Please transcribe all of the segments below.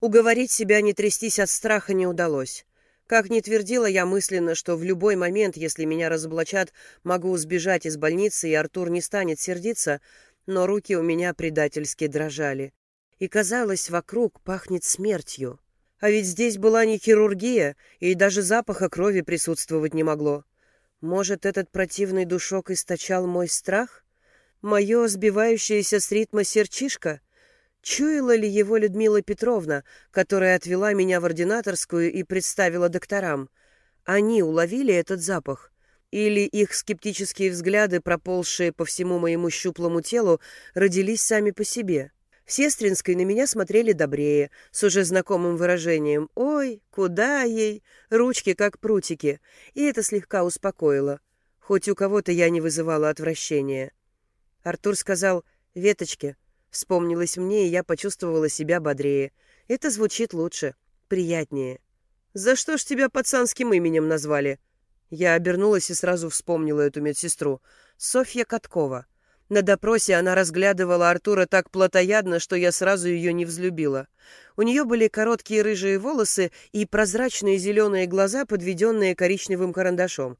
Уговорить себя не трястись от страха не удалось. Как ни твердила я мысленно, что в любой момент, если меня разоблачат, могу сбежать из больницы, и Артур не станет сердиться, но руки у меня предательски дрожали. И, казалось, вокруг пахнет смертью. А ведь здесь была не хирургия, и даже запаха крови присутствовать не могло. Может, этот противный душок источал мой страх? Мое сбивающееся с ритма серчишка? Чуяла ли его Людмила Петровна, которая отвела меня в ординаторскую и представила докторам? Они уловили этот запах? Или их скептические взгляды, проползшие по всему моему щуплому телу, родились сами по себе? В Сестринской на меня смотрели добрее, с уже знакомым выражением «Ой, куда ей?» Ручки как прутики. И это слегка успокоило. Хоть у кого-то я не вызывала отвращения. Артур сказал «Веточки». Вспомнилось мне, и я почувствовала себя бодрее. Это звучит лучше, приятнее. «За что ж тебя пацанским именем назвали?» Я обернулась и сразу вспомнила эту медсестру. Софья Каткова. На допросе она разглядывала Артура так плотоядно, что я сразу ее не взлюбила. У нее были короткие рыжие волосы и прозрачные зеленые глаза, подведенные коричневым карандашом.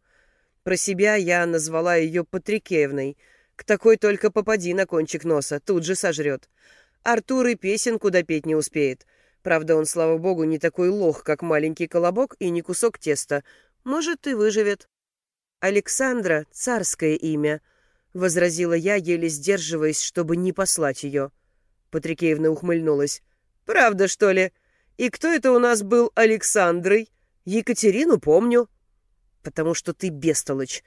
Про себя я назвала ее Патрикеевной — к такой только попади на кончик носа, тут же сожрет. Артур и песенку допеть не успеет. Правда, он, слава богу, не такой лох, как маленький колобок и не кусок теста. Может, и выживет. Александра — царское имя, — возразила я, еле сдерживаясь, чтобы не послать ее. Патрикеевна ухмыльнулась. «Правда, что ли? И кто это у нас был Александрой? Екатерину помню». «Потому что ты бестолочь»,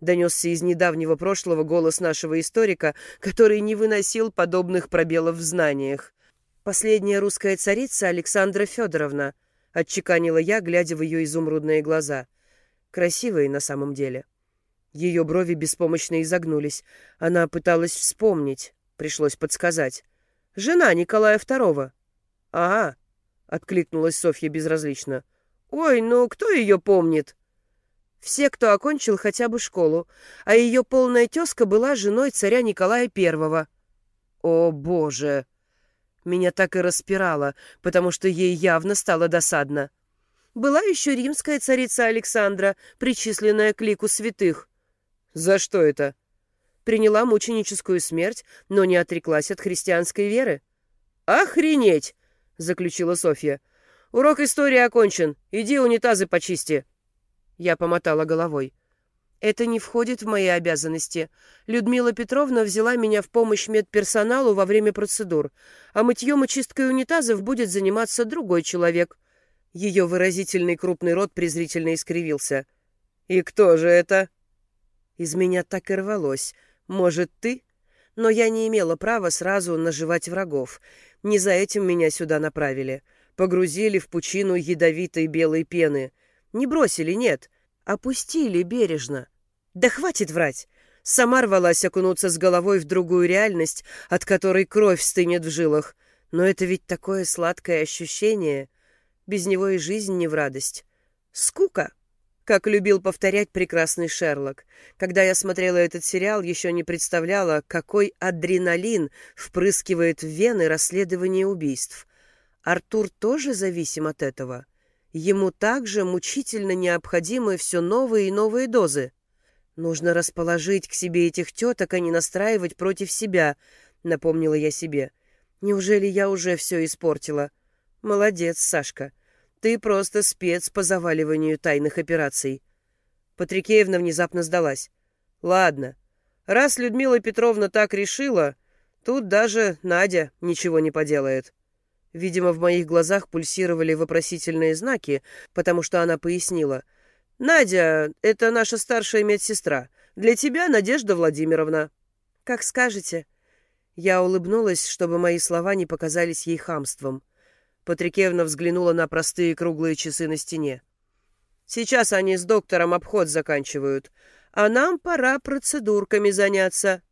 донесся из недавнего прошлого голос нашего историка, который не выносил подобных пробелов в знаниях. «Последняя русская царица Александра Федоровна», — отчеканила я, глядя в ее изумрудные глаза. Красивые на самом деле. Ее брови беспомощно изогнулись. Она пыталась вспомнить. Пришлось подсказать. «Жена Николая II». «А, — откликнулась Софья безразлично. «Ой, ну кто ее помнит?» Все, кто окончил хотя бы школу, а ее полная тезка была женой царя Николая Первого. О, Боже! Меня так и распирало, потому что ей явно стало досадно. Была еще римская царица Александра, причисленная к лику святых. За что это? Приняла мученическую смерть, но не отреклась от христианской веры. «Охренеть!» — заключила Софья. «Урок истории окончен. Иди унитазы почисти». Я помотала головой. Это не входит в мои обязанности. Людмила Петровна взяла меня в помощь медперсоналу во время процедур, а мытьем и чисткой унитазов будет заниматься другой человек. Ее выразительный крупный рот презрительно искривился. «И кто же это?» Из меня так и рвалось. «Может, ты?» Но я не имела права сразу наживать врагов. Не за этим меня сюда направили. Погрузили в пучину ядовитой белой пены — не бросили, нет. Опустили бережно. Да хватит врать. Сама рвалась окунуться с головой в другую реальность, от которой кровь стынет в жилах. Но это ведь такое сладкое ощущение. Без него и жизнь не в радость. Скука. Как любил повторять прекрасный Шерлок. Когда я смотрела этот сериал, еще не представляла, какой адреналин впрыскивает в вены расследование убийств. Артур тоже зависим от этого. Ему также мучительно необходимы все новые и новые дозы. Нужно расположить к себе этих теток, а не настраивать против себя, напомнила я себе. Неужели я уже все испортила? Молодец, Сашка. Ты просто спец по заваливанию тайных операций. Патрикеевна внезапно сдалась. Ладно, раз Людмила Петровна так решила, тут даже Надя ничего не поделает. Видимо, в моих глазах пульсировали вопросительные знаки, потому что она пояснила. «Надя, это наша старшая медсестра. Для тебя Надежда Владимировна». «Как скажете». Я улыбнулась, чтобы мои слова не показались ей хамством. Патрикевна взглянула на простые круглые часы на стене. «Сейчас они с доктором обход заканчивают, а нам пора процедурками заняться».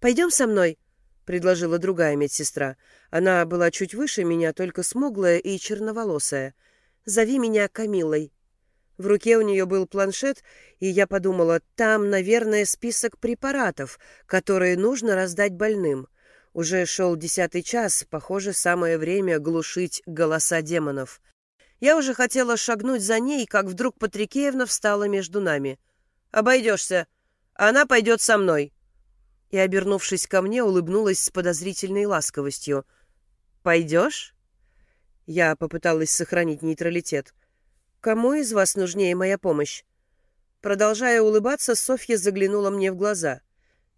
«Пойдем со мной», предложила другая медсестра. Она была чуть выше меня, только смуглая и черноволосая. «Зови меня Камилой». В руке у нее был планшет, и я подумала, там, наверное, список препаратов, которые нужно раздать больным. Уже шел десятый час, похоже, самое время глушить голоса демонов. Я уже хотела шагнуть за ней, как вдруг Патрикеевна встала между нами. «Обойдешься. Она пойдет со мной». И, обернувшись ко мне, улыбнулась с подозрительной ласковостью. «Пойдешь?» Я попыталась сохранить нейтралитет. «Кому из вас нужнее моя помощь?» Продолжая улыбаться, Софья заглянула мне в глаза.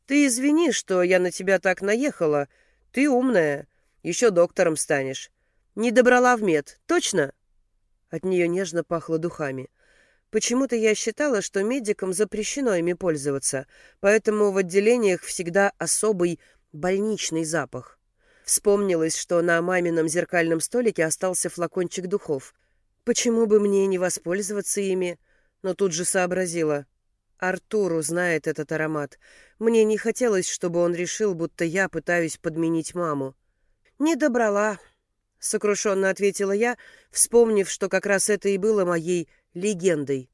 «Ты извини, что я на тебя так наехала. Ты умная. Еще доктором станешь. Не добрала в мед, точно?» От нее нежно пахло духами. Почему-то я считала, что медикам запрещено ими пользоваться, поэтому в отделениях всегда особый больничный запах. Вспомнилось, что на мамином зеркальном столике остался флакончик духов. Почему бы мне не воспользоваться ими? Но тут же сообразила. Артуру знает этот аромат. Мне не хотелось, чтобы он решил, будто я пытаюсь подменить маму. «Не добрала», — сокрушенно ответила я, вспомнив, что как раз это и было моей легендой.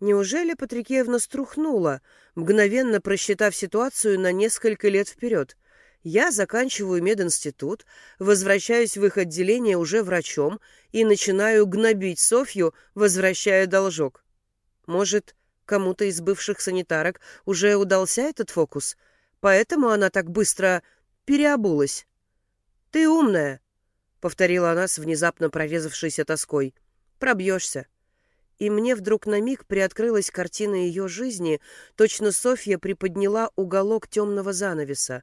Неужели Патрикеевна струхнула, мгновенно просчитав ситуацию на несколько лет вперед? Я заканчиваю мединститут, возвращаюсь в их отделение уже врачом и начинаю гнобить Софью, возвращая должок. Может, Кому-то из бывших санитарок уже удался этот фокус, поэтому она так быстро переобулась. «Ты умная», — повторила она с внезапно прорезавшейся тоской. «Пробьешься». И мне вдруг на миг приоткрылась картина ее жизни, точно Софья приподняла уголок темного занавеса.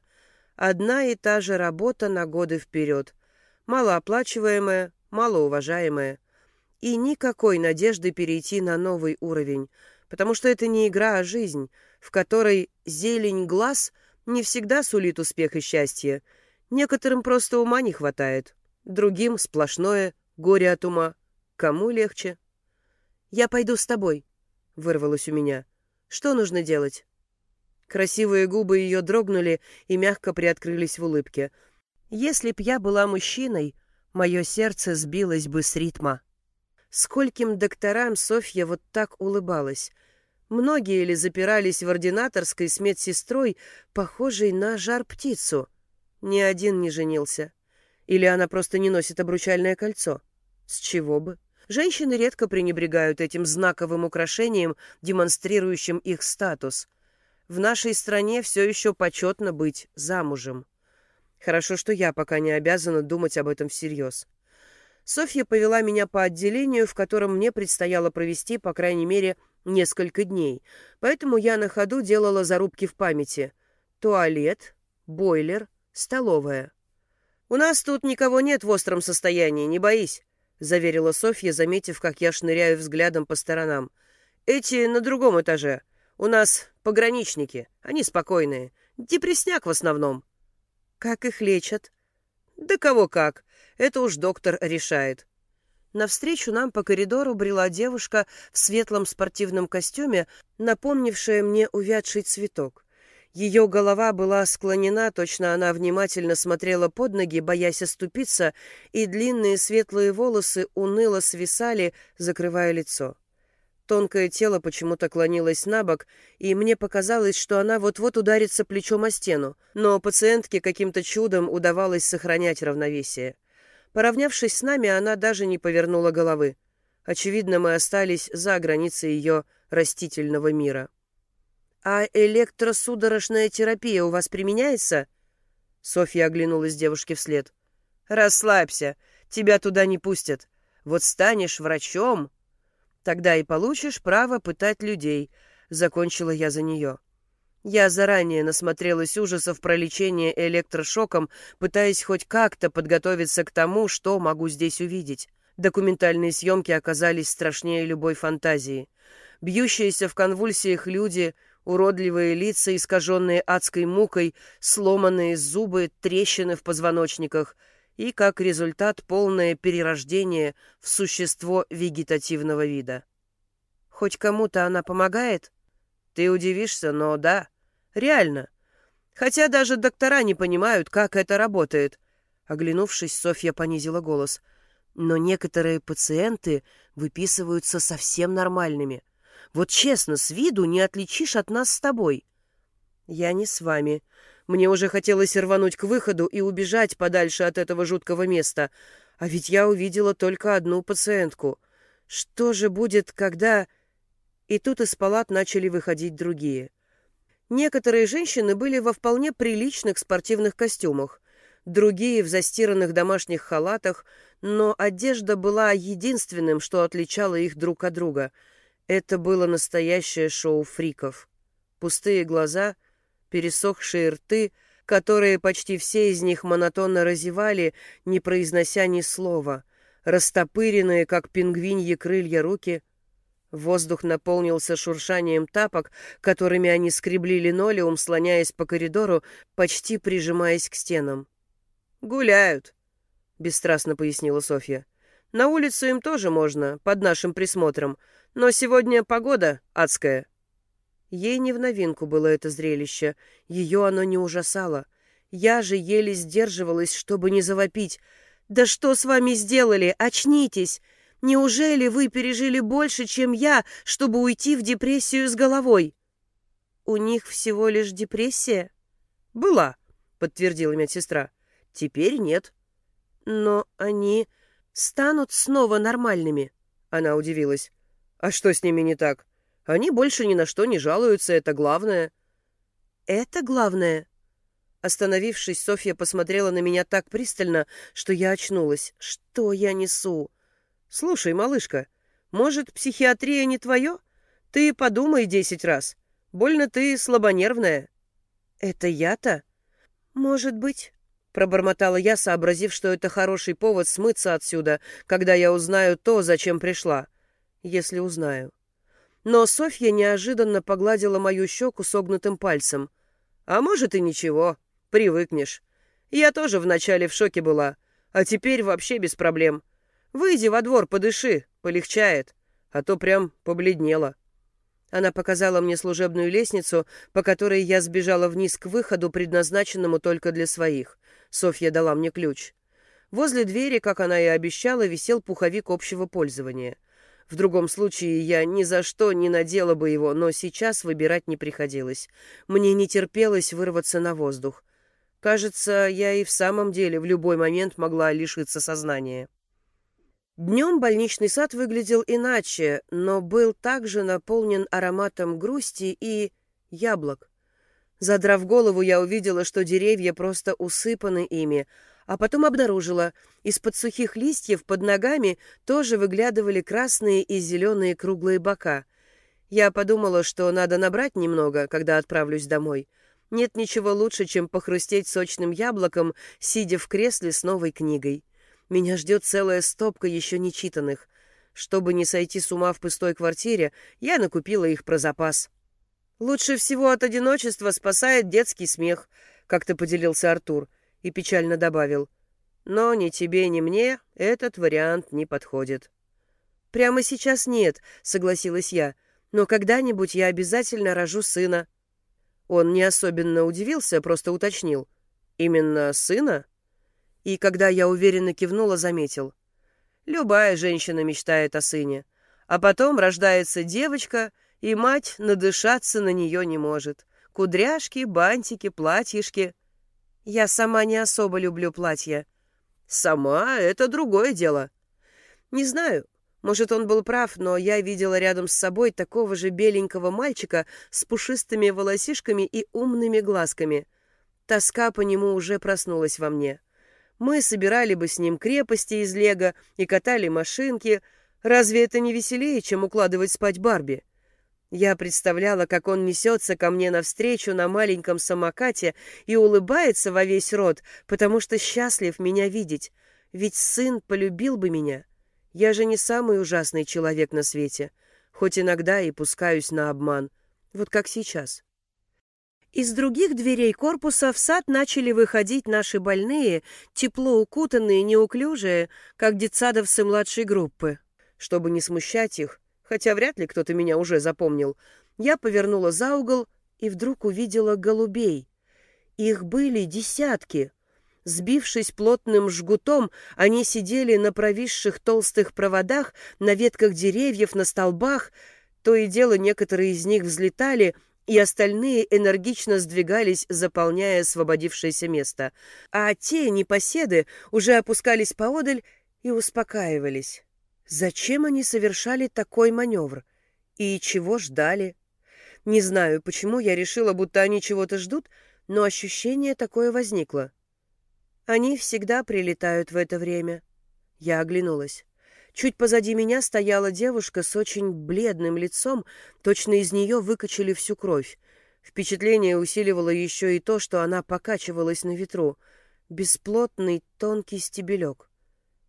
Одна и та же работа на годы вперед. Малооплачиваемая, малоуважаемая. И никакой надежды перейти на новый уровень — потому что это не игра, а жизнь, в которой зелень глаз не всегда сулит успех и счастье. Некоторым просто ума не хватает, другим сплошное горе от ума. Кому легче? «Я пойду с тобой», — вырвалось у меня. «Что нужно делать?» Красивые губы ее дрогнули и мягко приоткрылись в улыбке. «Если б я была мужчиной, мое сердце сбилось бы с ритма». Скольким докторам Софья вот так улыбалась. Многие ли запирались в ординаторской с медсестрой, похожей на жар-птицу? Ни один не женился. Или она просто не носит обручальное кольцо? С чего бы? Женщины редко пренебрегают этим знаковым украшением, демонстрирующим их статус. В нашей стране все еще почетно быть замужем. Хорошо, что я пока не обязана думать об этом всерьез. Софья повела меня по отделению, в котором мне предстояло провести, по крайней мере, несколько дней, поэтому я на ходу делала зарубки в памяти. Туалет, бойлер, столовая. «У нас тут никого нет в остром состоянии, не боись», — заверила Софья, заметив, как я шныряю взглядом по сторонам. «Эти на другом этаже. У нас пограничники. Они спокойные. Депресняк в основном». «Как их лечат?» «Да кого как. Это уж доктор решает. Навстречу нам по коридору брела девушка в светлом спортивном костюме, напомнившая мне увядший цветок. Ее голова была склонена, точно она внимательно смотрела под ноги, боясь оступиться, и длинные светлые волосы уныло свисали, закрывая лицо. Тонкое тело почему-то клонилось на бок, и мне показалось, что она вот-вот ударится плечом о стену, но пациентке каким-то чудом удавалось сохранять равновесие. Поравнявшись с нами, она даже не повернула головы. Очевидно, мы остались за границей ее растительного мира. «А электросудорожная терапия у вас применяется?» Софья оглянулась девушке вслед. «Расслабься, тебя туда не пустят. Вот станешь врачом, тогда и получишь право пытать людей», — закончила я за нее. Я заранее насмотрелась ужасов про лечение электрошоком, пытаясь хоть как-то подготовиться к тому, что могу здесь увидеть. Документальные съемки оказались страшнее любой фантазии. Бьющиеся в конвульсиях люди, уродливые лица, искаженные адской мукой, сломанные зубы, трещины в позвоночниках и, как результат, полное перерождение в существо вегетативного вида. Хоть кому-то она помогает? Ты удивишься, но да. Реально. Хотя даже доктора не понимают, как это работает. Оглянувшись, Софья понизила голос. Но некоторые пациенты выписываются совсем нормальными. Вот честно, с виду не отличишь от нас с тобой. Я не с вами. Мне уже хотелось рвануть к выходу и убежать подальше от этого жуткого места. А ведь я увидела только одну пациентку. Что же будет, когда... И тут из палат начали выходить другие. Некоторые женщины были во вполне приличных спортивных костюмах, другие в застиранных домашних халатах, но одежда была единственным, что отличало их друг от друга. Это было настоящее шоу фриков. Пустые глаза, пересохшие рты, которые почти все из них монотонно разевали, не произнося ни слова, растопыренные, как пингвиньи крылья руки — Воздух наполнился шуршанием тапок, которыми они скребли линолеум, слоняясь по коридору, почти прижимаясь к стенам. «Гуляют», — бесстрастно пояснила Софья. «На улицу им тоже можно, под нашим присмотром, но сегодня погода адская». Ей не в новинку было это зрелище, ее оно не ужасало. Я же еле сдерживалась, чтобы не завопить. «Да что с вами сделали? Очнитесь! Неужели вы пережили больше, чем я, чтобы уйти в депрессию с головой? У них всего лишь депрессия? Была, подтвердила медсестра. Теперь нет. Но они станут снова нормальными, она удивилась. А что с ними не так? Они больше ни на что не жалуются, это главное. Это главное. Остановившись, Софья посмотрела на меня так пристально, что я очнулась. Что я несу? «Слушай, малышка, может, психиатрия не твое? Ты подумай десять раз. Больно ты слабонервная». «Это я-то?» «Может быть», — пробормотала я, сообразив, что это хороший повод смыться отсюда, когда я узнаю то, зачем пришла. Если узнаю. Но Софья неожиданно погладила мою щеку согнутым пальцем. «А может и ничего, привыкнешь. Я тоже вначале в шоке была, а теперь вообще без проблем. Выйди во двор, подыши, полегчает, а то прям побледнела. Она показала мне служебную лестницу, по которой я сбежала вниз к выходу, предназначенному только для своих. Софья дала мне ключ. Возле двери, как она и обещала, висел пуховик общего пользования. В другом случае я ни за что не надела бы его, но сейчас выбирать не приходилось. Мне не терпелось вырваться на воздух. Кажется, я и в самом деле в любой момент могла лишиться сознания. Днем больничный сад выглядел иначе, но был также наполнен ароматом грусти и яблок. Задрав голову, я увидела, что деревья просто усыпаны ими, а потом обнаружила, из-под сухих листьев под ногами тоже выглядывали красные и зеленые круглые бока. Я подумала, что надо набрать немного, когда отправлюсь домой. Нет ничего лучше, чем похрустеть сочным яблоком, сидя в кресле с новой книгой. Меня ждет целая стопка еще не читанных. Чтобы не сойти с ума в пустой квартире, я накупила их про запас. «Лучше всего от одиночества спасает детский смех», — как-то поделился Артур и печально добавил. «Но ни тебе, ни мне этот вариант не подходит». «Прямо сейчас нет», — согласилась я, «но когда-нибудь я обязательно рожу сына». Он не особенно удивился, просто уточнил. «Именно сына?» И когда я уверенно кивнула, заметил. Любая женщина мечтает о сыне. А потом рождается девочка, и мать надышаться на нее не может. Кудряшки, бантики, платьишки. Я сама не особо люблю платья. Сама — это другое дело. Не знаю, может, он был прав, но я видела рядом с собой такого же беленького мальчика с пушистыми волосишками и умными глазками. Тоска по нему уже проснулась во мне. Мы собирали бы с ним крепости из лего и катали машинки. Разве это не веселее, чем укладывать спать Барби? Я представляла, как он несется ко мне навстречу на маленьком самокате и улыбается во весь рот, потому что счастлив меня видеть. Ведь сын полюбил бы меня. Я же не самый ужасный человек на свете, хоть иногда и пускаюсь на обман, вот как сейчас. Из других дверей корпуса в сад начали выходить наши больные, тепло укутанные, неуклюжие, как детсадовцы младшей группы. Чтобы не смущать их, хотя вряд ли кто-то меня уже запомнил, я повернула за угол и вдруг увидела голубей. Их были десятки. Сбившись плотным жгутом, они сидели на провисших толстых проводах, на ветках деревьев, на столбах. То и дело некоторые из них взлетали и остальные энергично сдвигались, заполняя освободившееся место, а те непоседы уже опускались поодаль и успокаивались. Зачем они совершали такой маневр? И чего ждали? Не знаю, почему я решила, будто они чего-то ждут, но ощущение такое возникло. Они всегда прилетают в это время. Я оглянулась. Чуть позади меня стояла девушка с очень бледным лицом, точно из нее выкачали всю кровь. Впечатление усиливало еще и то, что она покачивалась на ветру. Бесплотный тонкий стебелек.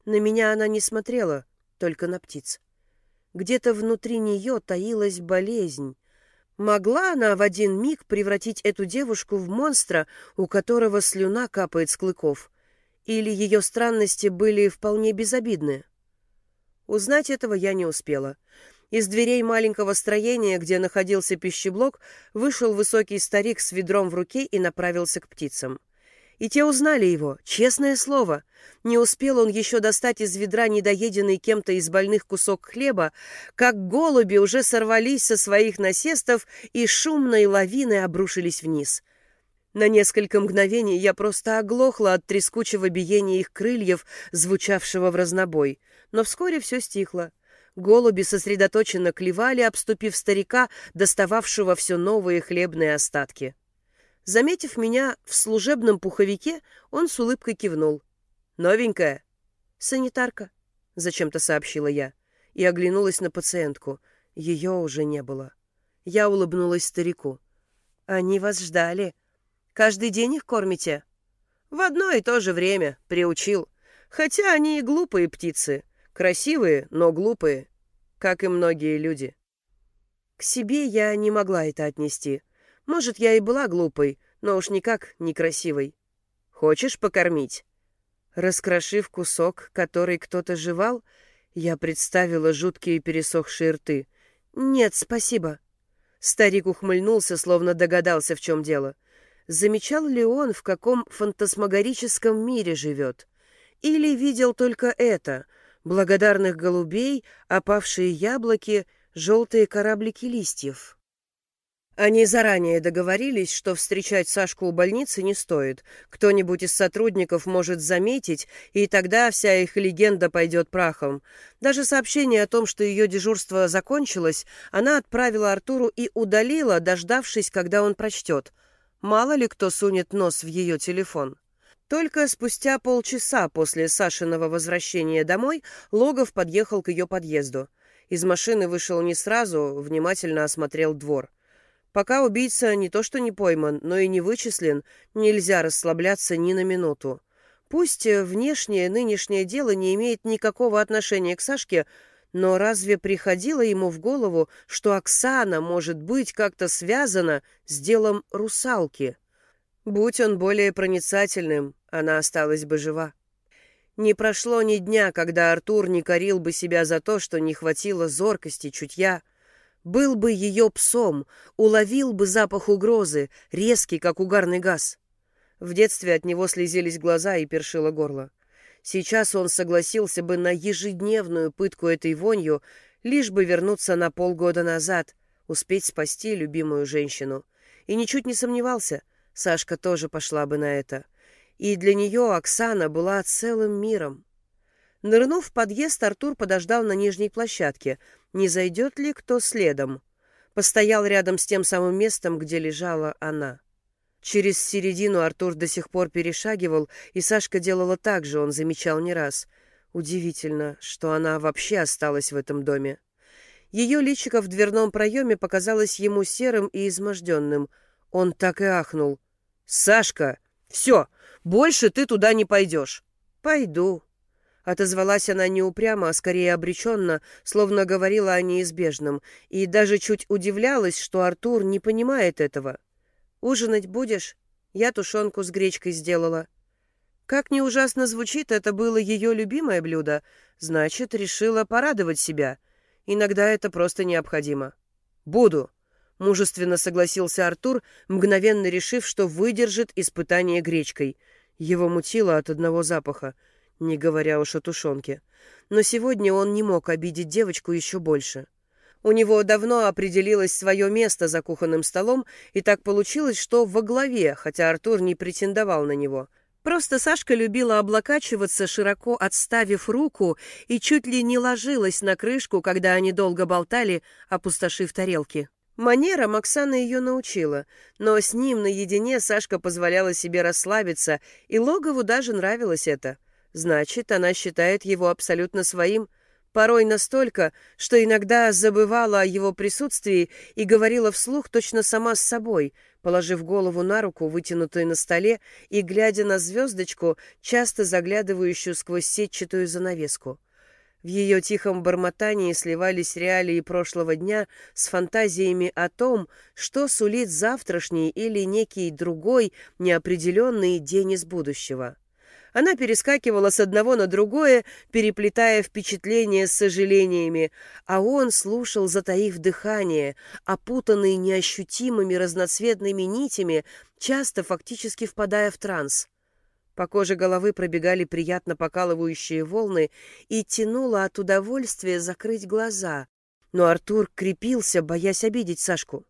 На меня она не смотрела, только на птиц. Где-то внутри нее таилась болезнь, Могла она в один миг превратить эту девушку в монстра, у которого слюна капает с клыков? Или ее странности были вполне безобидны? Узнать этого я не успела. Из дверей маленького строения, где находился пищеблок, вышел высокий старик с ведром в руке и направился к птицам. И те узнали его, честное слово. Не успел он еще достать из ведра недоеденный кем-то из больных кусок хлеба, как голуби уже сорвались со своих насестов и шумной лавиной обрушились вниз. На несколько мгновений я просто оглохла от трескучего биения их крыльев, звучавшего в разнобой. Но вскоре все стихло. Голуби сосредоточенно клевали, обступив старика, достававшего все новые хлебные остатки. Заметив меня в служебном пуховике, он с улыбкой кивнул. «Новенькая?» «Санитарка», — зачем-то сообщила я, и оглянулась на пациентку. Ее уже не было. Я улыбнулась старику. «Они вас ждали. Каждый день их кормите?» «В одно и то же время, приучил. Хотя они и глупые птицы. Красивые, но глупые, как и многие люди». К себе я не могла это отнести — может, я и была глупой, но уж никак некрасивой. Хочешь покормить?» Раскрошив кусок, который кто-то жевал, я представила жуткие пересохшие рты. «Нет, спасибо». Старик ухмыльнулся, словно догадался, в чем дело. Замечал ли он, в каком фантасмагорическом мире живет? Или видел только это — благодарных голубей, опавшие яблоки, желтые кораблики листьев? Они заранее договорились, что встречать Сашку у больницы не стоит. Кто-нибудь из сотрудников может заметить, и тогда вся их легенда пойдет прахом. Даже сообщение о том, что ее дежурство закончилось, она отправила Артуру и удалила, дождавшись, когда он прочтет. Мало ли кто сунет нос в ее телефон. Только спустя полчаса после Сашиного возвращения домой Логов подъехал к ее подъезду. Из машины вышел не сразу, внимательно осмотрел двор. Пока убийца не то что не пойман, но и не вычислен, нельзя расслабляться ни на минуту. Пусть внешнее нынешнее дело не имеет никакого отношения к Сашке, но разве приходило ему в голову, что Оксана может быть как-то связана с делом русалки? Будь он более проницательным, она осталась бы жива. Не прошло ни дня, когда Артур не корил бы себя за то, что не хватило зоркости, чутья, был бы ее псом, уловил бы запах угрозы, резкий, как угарный газ. В детстве от него слезились глаза и першило горло. Сейчас он согласился бы на ежедневную пытку этой вонью, лишь бы вернуться на полгода назад, успеть спасти любимую женщину. И ничуть не сомневался, Сашка тоже пошла бы на это. И для нее Оксана была целым миром. Нырнув в подъезд, Артур подождал на нижней площадке — не зайдет ли кто следом. Постоял рядом с тем самым местом, где лежала она. Через середину Артур до сих пор перешагивал, и Сашка делала так же, он замечал не раз. Удивительно, что она вообще осталась в этом доме. Ее личико в дверном проеме показалось ему серым и изможденным. Он так и ахнул. «Сашка! Все! Больше ты туда не пойдешь!» «Пойду», Отозвалась она не упрямо, а скорее обреченно, словно говорила о неизбежном, и даже чуть удивлялась, что Артур не понимает этого. «Ужинать будешь? Я тушенку с гречкой сделала». Как ни ужасно звучит, это было ее любимое блюдо, значит, решила порадовать себя. Иногда это просто необходимо. «Буду», — мужественно согласился Артур, мгновенно решив, что выдержит испытание гречкой. Его мутило от одного запаха — не говоря уж о тушенке. Но сегодня он не мог обидеть девочку еще больше. У него давно определилось свое место за кухонным столом, и так получилось, что во главе, хотя Артур не претендовал на него. Просто Сашка любила облокачиваться, широко отставив руку, и чуть ли не ложилась на крышку, когда они долго болтали, опустошив тарелки. Манерам Оксана ее научила, но с ним наедине Сашка позволяла себе расслабиться, и Логову даже нравилось это. Значит, она считает его абсолютно своим, порой настолько, что иногда забывала о его присутствии и говорила вслух точно сама с собой, положив голову на руку, вытянутую на столе, и глядя на звездочку, часто заглядывающую сквозь сетчатую занавеску. В ее тихом бормотании сливались реалии прошлого дня с фантазиями о том, что сулит завтрашний или некий другой неопределенный день из будущего. Она перескакивала с одного на другое, переплетая впечатления с сожалениями, а он слушал, затаив дыхание, опутанный неощутимыми разноцветными нитями, часто фактически впадая в транс. По коже головы пробегали приятно покалывающие волны и тянуло от удовольствия закрыть глаза. Но Артур крепился, боясь обидеть Сашку.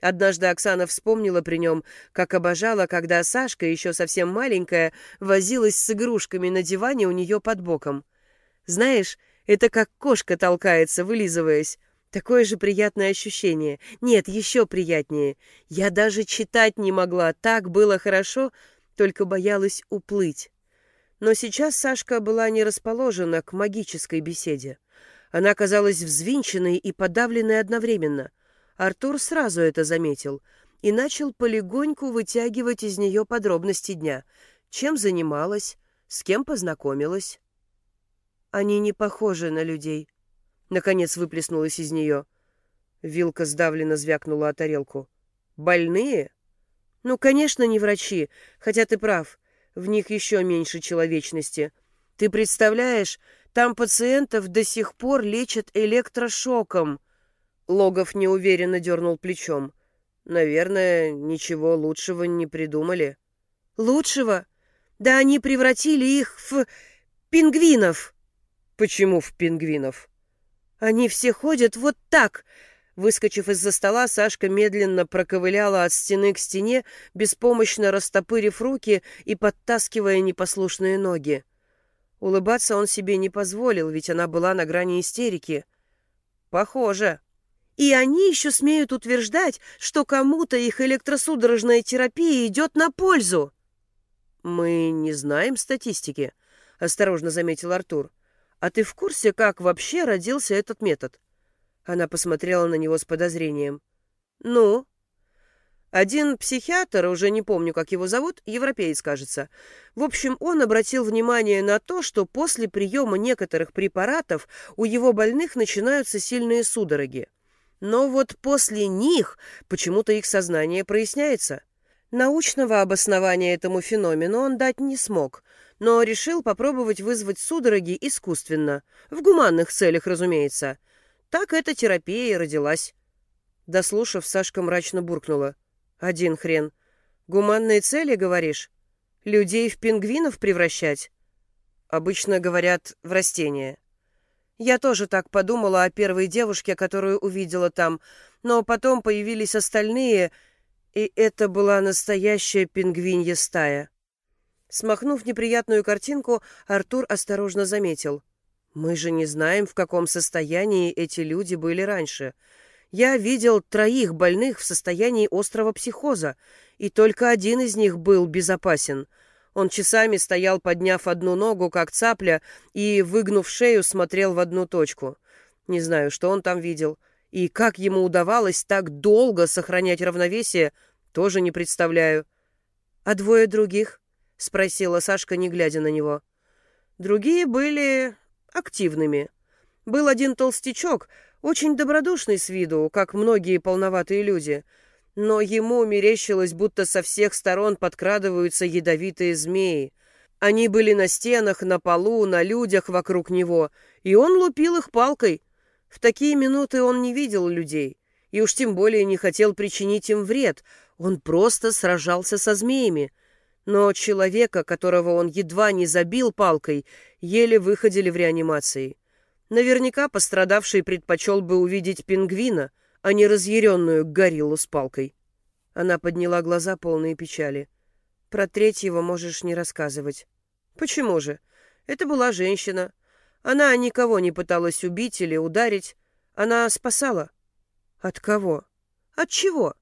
Однажды Оксана вспомнила при нем, как обожала, когда Сашка, еще совсем маленькая, возилась с игрушками на диване у нее под боком. Знаешь, это как кошка толкается, вылизываясь. Такое же приятное ощущение. Нет, еще приятнее. Я даже читать не могла, так было хорошо, только боялась уплыть. Но сейчас Сашка была не расположена к магической беседе. Она казалась взвинченной и подавленной одновременно — Артур сразу это заметил и начал полегоньку вытягивать из нее подробности дня. Чем занималась, с кем познакомилась. Они не похожи на людей. Наконец выплеснулась из нее. Вилка сдавленно звякнула о тарелку. Больные? Ну, конечно, не врачи, хотя ты прав. В них еще меньше человечности. Ты представляешь, там пациентов до сих пор лечат электрошоком. Логов неуверенно дернул плечом. Наверное, ничего лучшего не придумали. Лучшего? Да они превратили их в пингвинов. Почему в пингвинов? Они все ходят вот так. Выскочив из-за стола, Сашка медленно проковыляла от стены к стене, беспомощно растопырив руки и подтаскивая непослушные ноги. Улыбаться он себе не позволил, ведь она была на грани истерики. Похоже. И они еще смеют утверждать, что кому-то их электросудорожная терапия идет на пользу. «Мы не знаем статистики», — осторожно заметил Артур. «А ты в курсе, как вообще родился этот метод?» Она посмотрела на него с подозрением. «Ну?» Один психиатр, уже не помню, как его зовут, европеец, кажется. В общем, он обратил внимание на то, что после приема некоторых препаратов у его больных начинаются сильные судороги. Но вот после них почему-то их сознание проясняется. Научного обоснования этому феномену он дать не смог, но решил попробовать вызвать судороги искусственно, в гуманных целях, разумеется. Так эта терапия и родилась. Дослушав, Сашка мрачно буркнула. «Один хрен. Гуманные цели, говоришь? Людей в пингвинов превращать?» Обычно говорят «в растения». Я тоже так подумала о первой девушке, которую увидела там, но потом появились остальные, и это была настоящая пингвинья стая. Смахнув неприятную картинку, Артур осторожно заметил. «Мы же не знаем, в каком состоянии эти люди были раньше. Я видел троих больных в состоянии острого психоза, и только один из них был безопасен — он часами стоял, подняв одну ногу, как цапля, и, выгнув шею, смотрел в одну точку. Не знаю, что он там видел. И как ему удавалось так долго сохранять равновесие, тоже не представляю. «А двое других?» — спросила Сашка, не глядя на него. Другие были активными. Был один толстячок, очень добродушный с виду, как многие полноватые люди — но ему мерещилось, будто со всех сторон подкрадываются ядовитые змеи. Они были на стенах, на полу, на людях вокруг него, и он лупил их палкой. В такие минуты он не видел людей, и уж тем более не хотел причинить им вред, он просто сражался со змеями. Но человека, которого он едва не забил палкой, еле выходили в реанимации. Наверняка пострадавший предпочел бы увидеть пингвина, а не разъяренную гориллу с палкой. Она подняла глаза, полные печали. «Про третьего можешь не рассказывать». «Почему же? Это была женщина. Она никого не пыталась убить или ударить. Она спасала». «От кого?» «От чего?»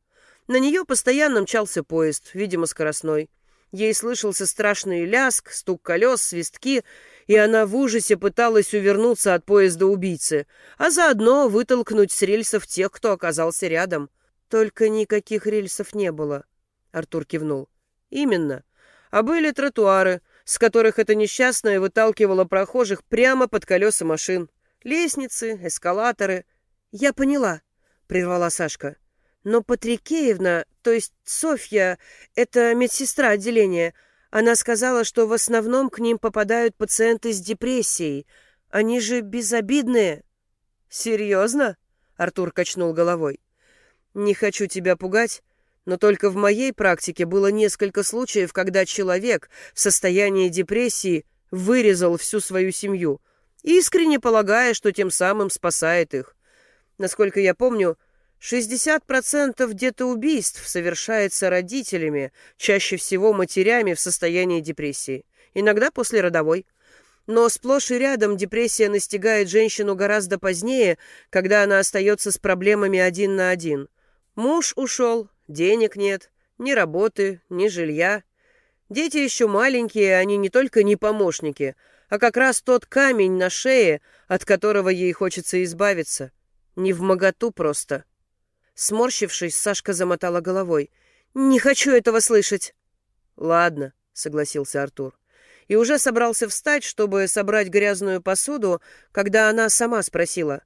На нее постоянно мчался поезд, видимо, скоростной. Ей слышался страшный ляск, стук колес, свистки, и она в ужасе пыталась увернуться от поезда убийцы, а заодно вытолкнуть с рельсов тех, кто оказался рядом. Только никаких рельсов не было. Артур кивнул. Именно. А были тротуары, с которых эта несчастная выталкивала прохожих прямо под колеса машин. Лестницы, эскалаторы. Я поняла, прервала Сашка. Но Патрикеевна, то есть Софья, это медсестра отделения, она сказала, что в основном к ним попадают пациенты с депрессией. Они же безобидные. Серьезно? Артур качнул головой. Не хочу тебя пугать, но только в моей практике было несколько случаев, когда человек в состоянии депрессии вырезал всю свою семью, искренне полагая, что тем самым спасает их. Насколько я помню, 60% детоубийств совершается родителями, чаще всего матерями в состоянии депрессии, иногда после родовой. Но сплошь и рядом депрессия настигает женщину гораздо позднее, когда она остается с проблемами один на один. Муж ушел, денег нет, ни работы, ни жилья. Дети еще маленькие, они не только не помощники, а как раз тот камень на шее, от которого ей хочется избавиться. Не в моготу просто. Сморщившись, Сашка замотала головой. «Не хочу этого слышать!» «Ладно», — согласился Артур. И уже собрался встать, чтобы собрать грязную посуду, когда она сама спросила.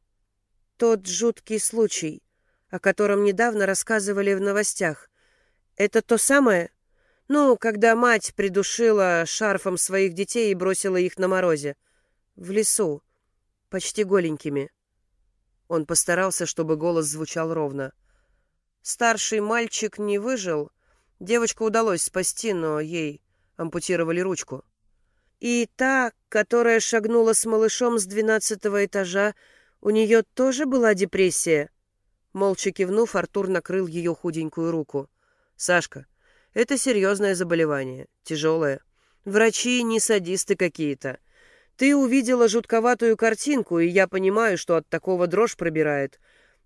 «Тот жуткий случай, о котором недавно рассказывали в новостях, это то самое? Ну, когда мать придушила шарфом своих детей и бросила их на морозе. В лесу, почти голенькими». Он постарался, чтобы голос звучал ровно. Старший мальчик не выжил. Девочку удалось спасти, но ей ампутировали ручку. И та, которая шагнула с малышом с двенадцатого этажа, у нее тоже была депрессия? Молча кивнув, Артур накрыл ее худенькую руку. «Сашка, это серьезное заболевание, тяжелое. Врачи не садисты какие-то. Ты увидела жутковатую картинку, и я понимаю, что от такого дрожь пробирает.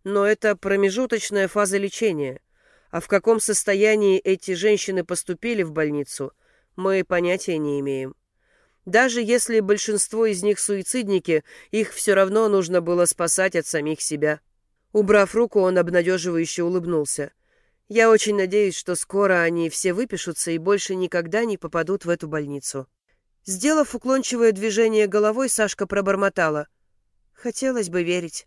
Но это промежуточная фаза лечения. А в каком состоянии эти женщины поступили в больницу, мы понятия не имеем. Даже если большинство из них суицидники, их все равно нужно было спасать от самих себя. Убрав руку, он обнадеживающе улыбнулся. «Я очень надеюсь, что скоро они все выпишутся и больше никогда не попадут в эту больницу». Сделав уклончивое движение головой, Сашка пробормотала. «Хотелось бы верить»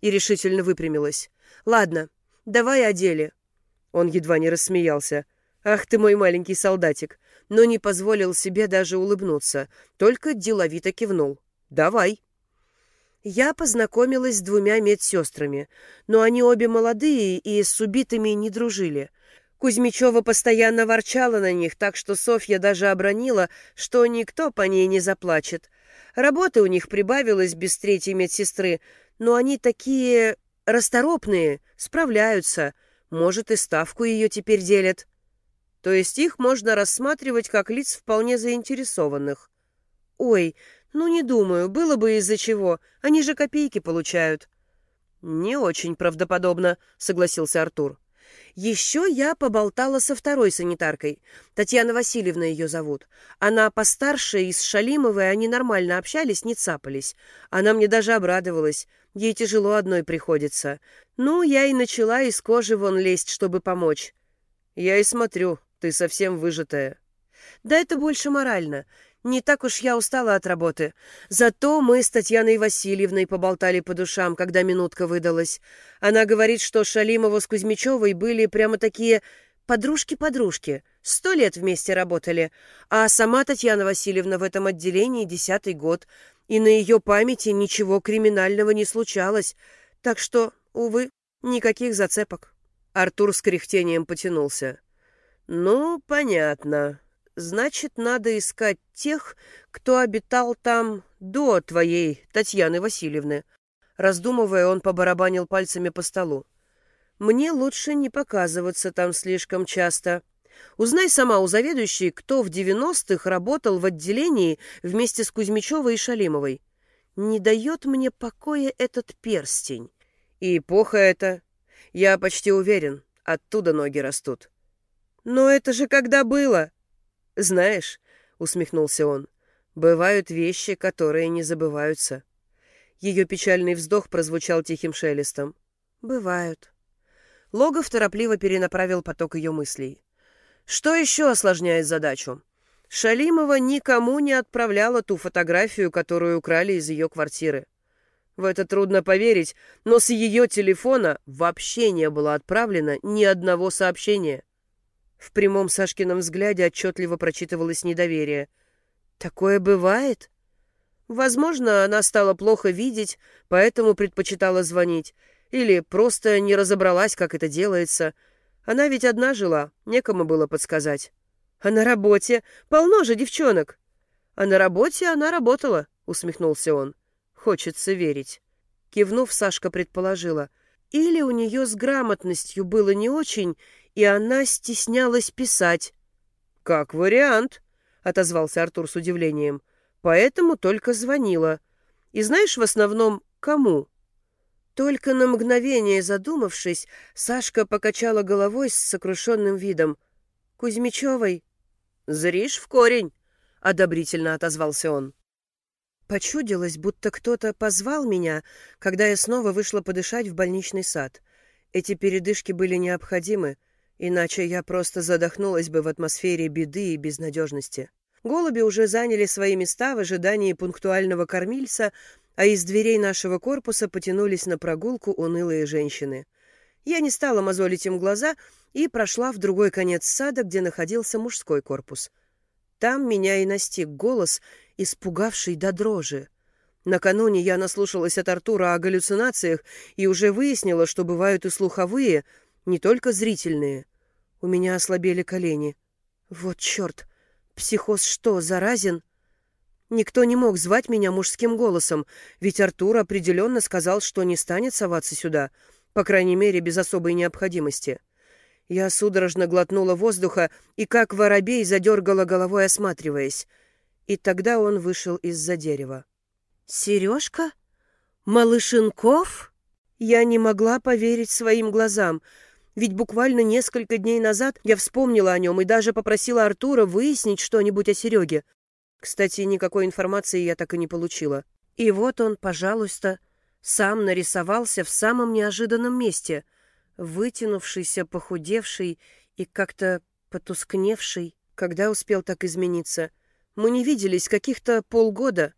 и решительно выпрямилась. «Ладно, давай о деле». Он едва не рассмеялся. «Ах ты мой маленький солдатик!» Но не позволил себе даже улыбнуться, только деловито кивнул. «Давай». Я познакомилась с двумя медсестрами, но они обе молодые и с убитыми не дружили. Кузьмичева постоянно ворчала на них, так что Софья даже обронила, что никто по ней не заплачет. Работы у них прибавилось без третьей медсестры, но они такие расторопные, справляются. Может, и ставку ее теперь делят. То есть их можно рассматривать как лиц вполне заинтересованных. Ой, ну не думаю, было бы из-за чего. Они же копейки получают. Не очень правдоподобно, согласился Артур. Еще я поболтала со второй санитаркой. Татьяна Васильевна ее зовут. Она постарше и с Шалимовой они нормально общались, не цапались. Она мне даже обрадовалась. Ей тяжело одной приходится. Ну, я и начала из кожи вон лезть, чтобы помочь. Я и смотрю, ты совсем выжатая. Да это больше морально. Не так уж я устала от работы. Зато мы с Татьяной Васильевной поболтали по душам, когда минутка выдалась. Она говорит, что Шалимова с Кузьмичевой были прямо такие подружки-подружки. Сто лет вместе работали. А сама Татьяна Васильевна в этом отделении десятый год и на ее памяти ничего криминального не случалось, так что, увы, никаких зацепок. Артур с кряхтением потянулся. «Ну, понятно. Значит, надо искать тех, кто обитал там до твоей Татьяны Васильевны. Раздумывая, он побарабанил пальцами по столу. Мне лучше не показываться там слишком часто. Узнай сама у заведующей, кто в девяностых работал в отделении вместе с Кузьмичевой и Шалимовой. Не дает мне покоя этот перстень. И эпоха эта. Я почти уверен, оттуда ноги растут. Но это же когда было? Знаешь, усмехнулся он, бывают вещи, которые не забываются. Ее печальный вздох прозвучал тихим шелестом. Бывают. Логов торопливо перенаправил поток ее мыслей. Что еще осложняет задачу? Шалимова никому не отправляла ту фотографию, которую украли из ее квартиры. В это трудно поверить, но с ее телефона вообще не было отправлено ни одного сообщения. В прямом Сашкином взгляде отчетливо прочитывалось недоверие. «Такое бывает?» Возможно, она стала плохо видеть, поэтому предпочитала звонить. Или просто не разобралась, как это делается. Она ведь одна жила, некому было подсказать. А на работе полно же девчонок. А на работе она работала, усмехнулся он. Хочется верить. Кивнув, Сашка предположила. Или у нее с грамотностью было не очень, и она стеснялась писать. «Как вариант», — отозвался Артур с удивлением. «Поэтому только звонила. И знаешь в основном, кому?» Только на мгновение задумавшись, Сашка покачала головой с сокрушенным видом. «Кузьмичевой?» «Зришь в корень», — одобрительно отозвался он. Почудилось, будто кто-то позвал меня, когда я снова вышла подышать в больничный сад. Эти передышки были необходимы, иначе я просто задохнулась бы в атмосфере беды и безнадежности. Голуби уже заняли свои места в ожидании пунктуального кормильца, а из дверей нашего корпуса потянулись на прогулку унылые женщины. Я не стала мозолить им глаза и прошла в другой конец сада, где находился мужской корпус. Там меня и настиг голос, испугавший до дрожи. Накануне я наслушалась от Артура о галлюцинациях и уже выяснила, что бывают и слуховые, не только зрительные. У меня ослабели колени. Вот черт! Психоз что, заразен? Никто не мог звать меня мужским голосом, ведь Артур определенно сказал, что не станет соваться сюда, по крайней мере, без особой необходимости. Я судорожно глотнула воздуха и, как воробей, задергала головой, осматриваясь. И тогда он вышел из-за дерева. «Сережка? Малышенков?» Я не могла поверить своим глазам, ведь буквально несколько дней назад я вспомнила о нем и даже попросила Артура выяснить что-нибудь о Сереге. Кстати, никакой информации я так и не получила. И вот он, пожалуйста, сам нарисовался в самом неожиданном месте, вытянувшийся, похудевший и как-то потускневший. Когда успел так измениться? Мы не виделись каких-то полгода.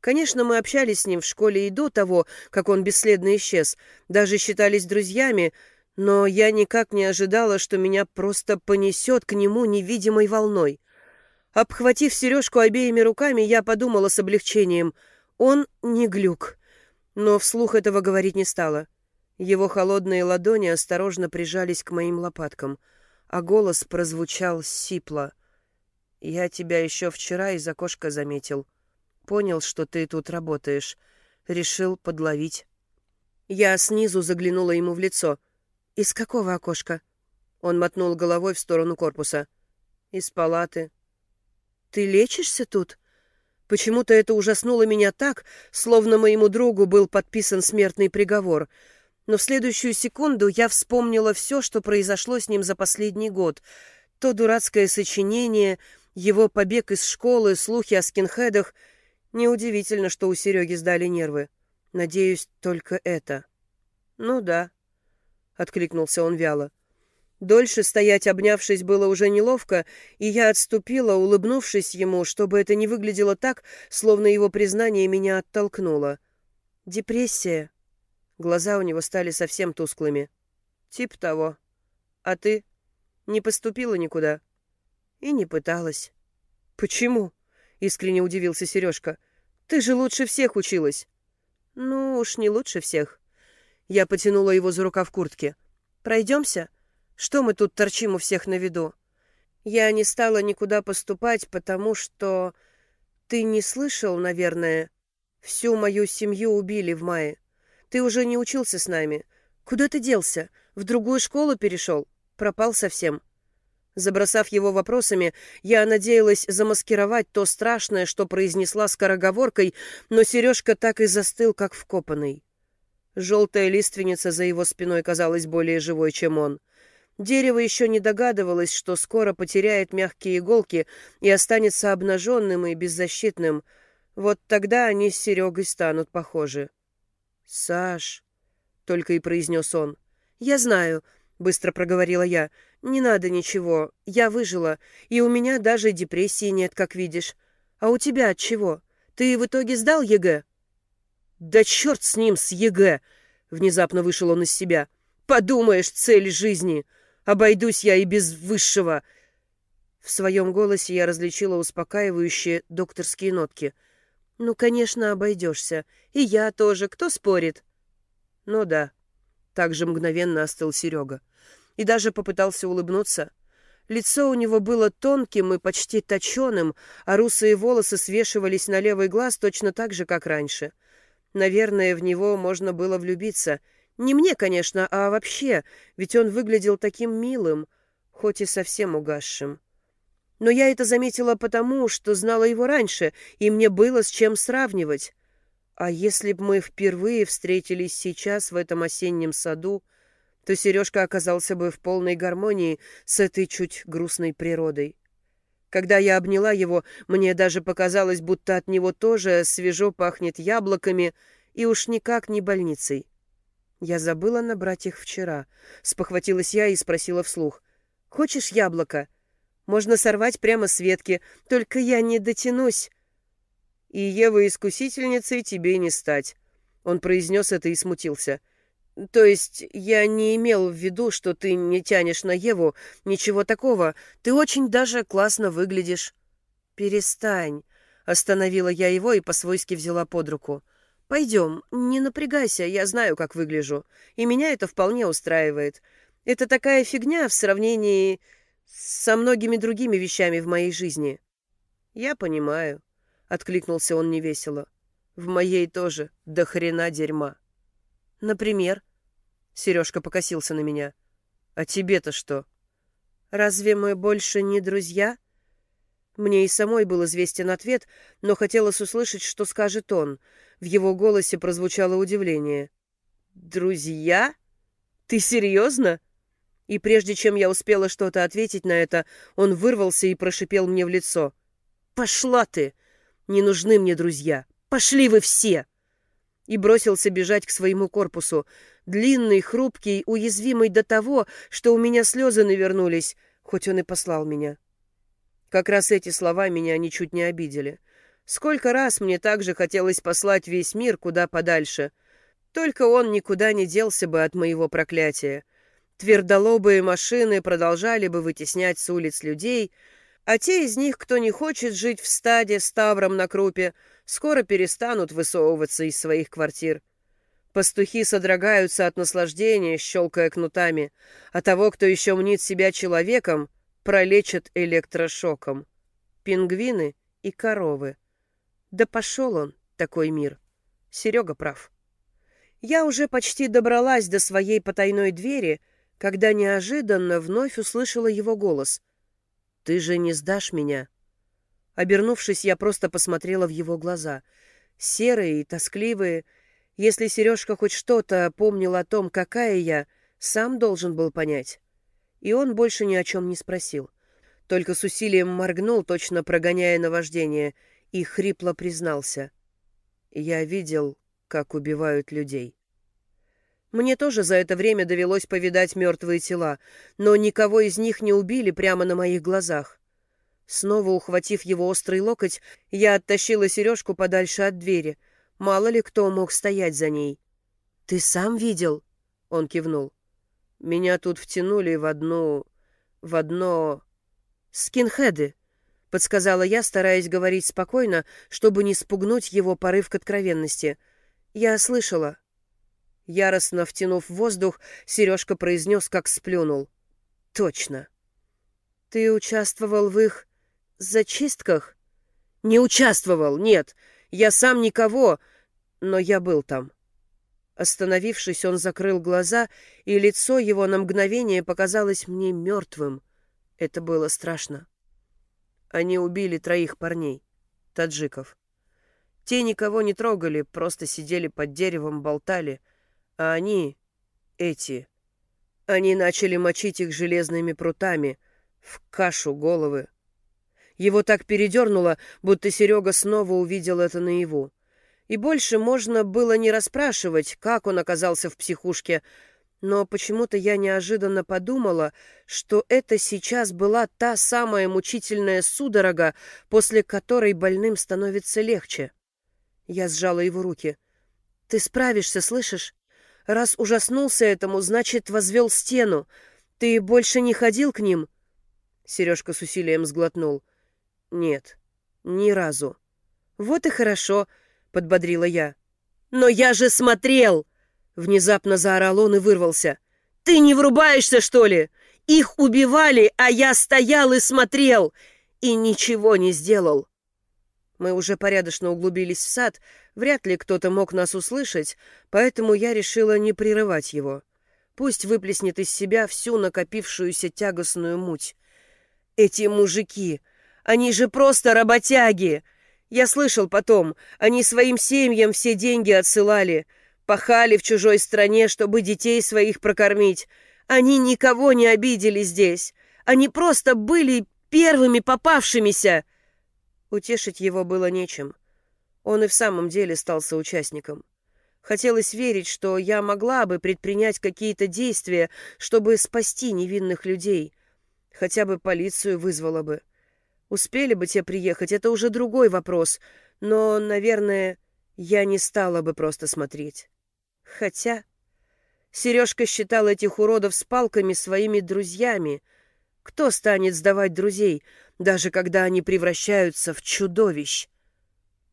Конечно, мы общались с ним в школе и до того, как он бесследно исчез, даже считались друзьями, но я никак не ожидала, что меня просто понесет к нему невидимой волной. Обхватив сережку обеими руками, я подумала с облегчением. Он не глюк. Но вслух этого говорить не стала. Его холодные ладони осторожно прижались к моим лопаткам, а голос прозвучал сипло. «Я тебя еще вчера из окошка заметил. Понял, что ты тут работаешь. Решил подловить». Я снизу заглянула ему в лицо. «Из какого окошка?» Он мотнул головой в сторону корпуса. «Из палаты. Ты лечишься тут? Почему-то это ужаснуло меня так, словно моему другу был подписан смертный приговор. Но в следующую секунду я вспомнила все, что произошло с ним за последний год. То дурацкое сочинение, его побег из школы, слухи о скинхедах. Неудивительно, что у Сереги сдали нервы. Надеюсь, только это. «Ну да», — откликнулся он вяло. Дольше стоять, обнявшись, было уже неловко, и я отступила, улыбнувшись ему, чтобы это не выглядело так, словно его признание меня оттолкнуло. «Депрессия». Глаза у него стали совсем тусклыми. «Тип того. А ты? Не поступила никуда?» «И не пыталась». «Почему?» — искренне удивился Сережка. «Ты же лучше всех училась». «Ну уж не лучше всех». Я потянула его за рукав куртки. «Пройдемся?» Что мы тут торчим у всех на виду? Я не стала никуда поступать, потому что... Ты не слышал, наверное, Всю мою семью убили в мае. Ты уже не учился с нами. Куда ты делся? В другую школу перешел? Пропал совсем?» Забросав его вопросами, я надеялась замаскировать то страшное, что произнесла скороговоркой, но Сережка так и застыл, как вкопанный. Желтая лиственница за его спиной казалась более живой, чем он. Дерево еще не догадывалось, что скоро потеряет мягкие иголки и останется обнаженным и беззащитным. Вот тогда они с Серегой станут похожи. «Саш», — только и произнес он. «Я знаю», — быстро проговорила я. «Не надо ничего. Я выжила, и у меня даже депрессии нет, как видишь. А у тебя от чего? Ты в итоге сдал ЕГЭ?» «Да черт с ним, с ЕГЭ!» — внезапно вышел он из себя. «Подумаешь, цель жизни! Обойдусь я и без высшего!» В своем голосе я различила успокаивающие докторские нотки. «Ну, конечно, обойдешься. И я тоже. Кто спорит?» «Ну да». Также мгновенно остыл Серега. И даже попытался улыбнуться. Лицо у него было тонким и почти точеным, а русые волосы свешивались на левый глаз точно так же, как раньше — Наверное, в него можно было влюбиться. Не мне, конечно, а вообще, ведь он выглядел таким милым, хоть и совсем угасшим. Но я это заметила потому, что знала его раньше, и мне было с чем сравнивать. А если б мы впервые встретились сейчас в этом осеннем саду, то Сережка оказался бы в полной гармонии с этой чуть грустной природой. Когда я обняла его, мне даже показалось, будто от него тоже свежо пахнет яблоками и уж никак не больницей. Я забыла набрать их вчера. Спохватилась я и спросила вслух. «Хочешь яблоко? Можно сорвать прямо с ветки, только я не дотянусь». «И Ева-искусительницей тебе не стать», — он произнес это и смутился. — то есть я не имел в виду, что ты не тянешь на Еву, ничего такого. Ты очень даже классно выглядишь. Перестань. Остановила я его и по-свойски взяла под руку. Пойдем, не напрягайся, я знаю, как выгляжу. И меня это вполне устраивает. Это такая фигня в сравнении со многими другими вещами в моей жизни. Я понимаю, откликнулся он невесело. В моей тоже до хрена дерьма. Например, Сережка покосился на меня. А тебе-то что? Разве мы больше не друзья? Мне и самой был известен ответ, но хотелось услышать, что скажет он. В его голосе прозвучало удивление. «Друзья? Ты серьезно?» И прежде чем я успела что-то ответить на это, он вырвался и прошипел мне в лицо. «Пошла ты! Не нужны мне друзья! Пошли вы все!» и бросился бежать к своему корпусу. Длинный, хрупкий, уязвимый до того, что у меня слезы навернулись, хоть он и послал меня. Как раз эти слова меня ничуть не обидели. Сколько раз мне также хотелось послать весь мир куда подальше. Только он никуда не делся бы от моего проклятия. Твердолобые машины продолжали бы вытеснять с улиц людей, а те из них, кто не хочет жить в стаде с тавром на крупе, скоро перестанут высовываться из своих квартир. Пастухи содрогаются от наслаждения, щелкая кнутами, а того, кто еще мнит себя человеком, пролечат электрошоком. Пингвины и коровы. Да пошел он, такой мир. Серега прав. Я уже почти добралась до своей потайной двери, когда неожиданно вновь услышала его голос. «Ты же не сдашь меня?» Обернувшись, я просто посмотрела в его глаза. Серые и тоскливые. Если Сережка хоть что-то помнил о том, какая я, сам должен был понять. И он больше ни о чем не спросил. Только с усилием моргнул, точно прогоняя наваждение, и хрипло признался. «Я видел, как убивают людей». Мне тоже за это время довелось повидать мертвые тела, но никого из них не убили прямо на моих глазах. Снова ухватив его острый локоть, я оттащила сережку подальше от двери. Мало ли кто мог стоять за ней. «Ты сам видел?» — он кивнул. «Меня тут втянули в одну... в одно... скинхеды», — подсказала я, стараясь говорить спокойно, чтобы не спугнуть его порыв к откровенности. «Я слышала». Яростно втянув воздух, Сережка произнес, как сплюнул. «Точно». «Ты участвовал в их...» зачистках? Не участвовал, нет. Я сам никого, Но я был там. Остановившись, он закрыл глаза, и лицо его на мгновение показалось мне мертвым. Это было страшно. Они убили троих парней, таджиков. Те никого не трогали, просто сидели под деревом, болтали. А они, эти, они начали мочить их железными прутами в кашу головы. Его так передернуло, будто Серега снова увидел это наяву. И больше можно было не расспрашивать, как он оказался в психушке, но почему-то я неожиданно подумала, что это сейчас была та самая мучительная судорога, после которой больным становится легче. Я сжала его руки. «Ты справишься, слышишь? Раз ужаснулся этому, значит, возвел стену. Ты больше не ходил к ним?» Сережка с усилием сглотнул. «Нет, ни разу». «Вот и хорошо», — подбодрила я. «Но я же смотрел!» Внезапно заорал он и вырвался. «Ты не врубаешься, что ли? Их убивали, а я стоял и смотрел, и ничего не сделал». Мы уже порядочно углубились в сад, вряд ли кто-то мог нас услышать, поэтому я решила не прерывать его. Пусть выплеснет из себя всю накопившуюся тягостную муть. «Эти мужики, они же просто работяги!» Я слышал потом, они своим семьям все деньги отсылали, пахали в чужой стране, чтобы детей своих прокормить. Они никого не обидели здесь. Они просто были первыми попавшимися. Утешить его было нечем. Он и в самом деле стал соучастником. Хотелось верить, что я могла бы предпринять какие-то действия, чтобы спасти невинных людей. Хотя бы полицию вызвала бы. Успели бы те приехать, это уже другой вопрос, но, наверное, я не стала бы просто смотреть. Хотя... Сережка считал этих уродов с палками своими друзьями. Кто станет сдавать друзей, даже когда они превращаются в чудовищ?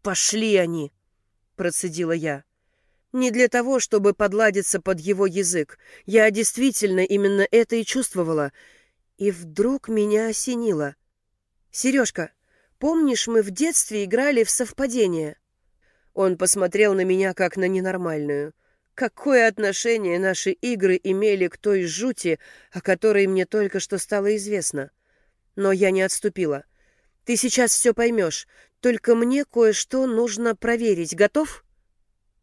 «Пошли они!» — процедила я. Не для того, чтобы подладиться под его язык. Я действительно именно это и чувствовала. И вдруг меня осенило — «Сережка, помнишь, мы в детстве играли в совпадение?» Он посмотрел на меня как на ненормальную. Какое отношение наши игры имели к той жути, о которой мне только что стало известно? Но я не отступила. «Ты сейчас все поймешь, только мне кое-что нужно проверить. Готов?»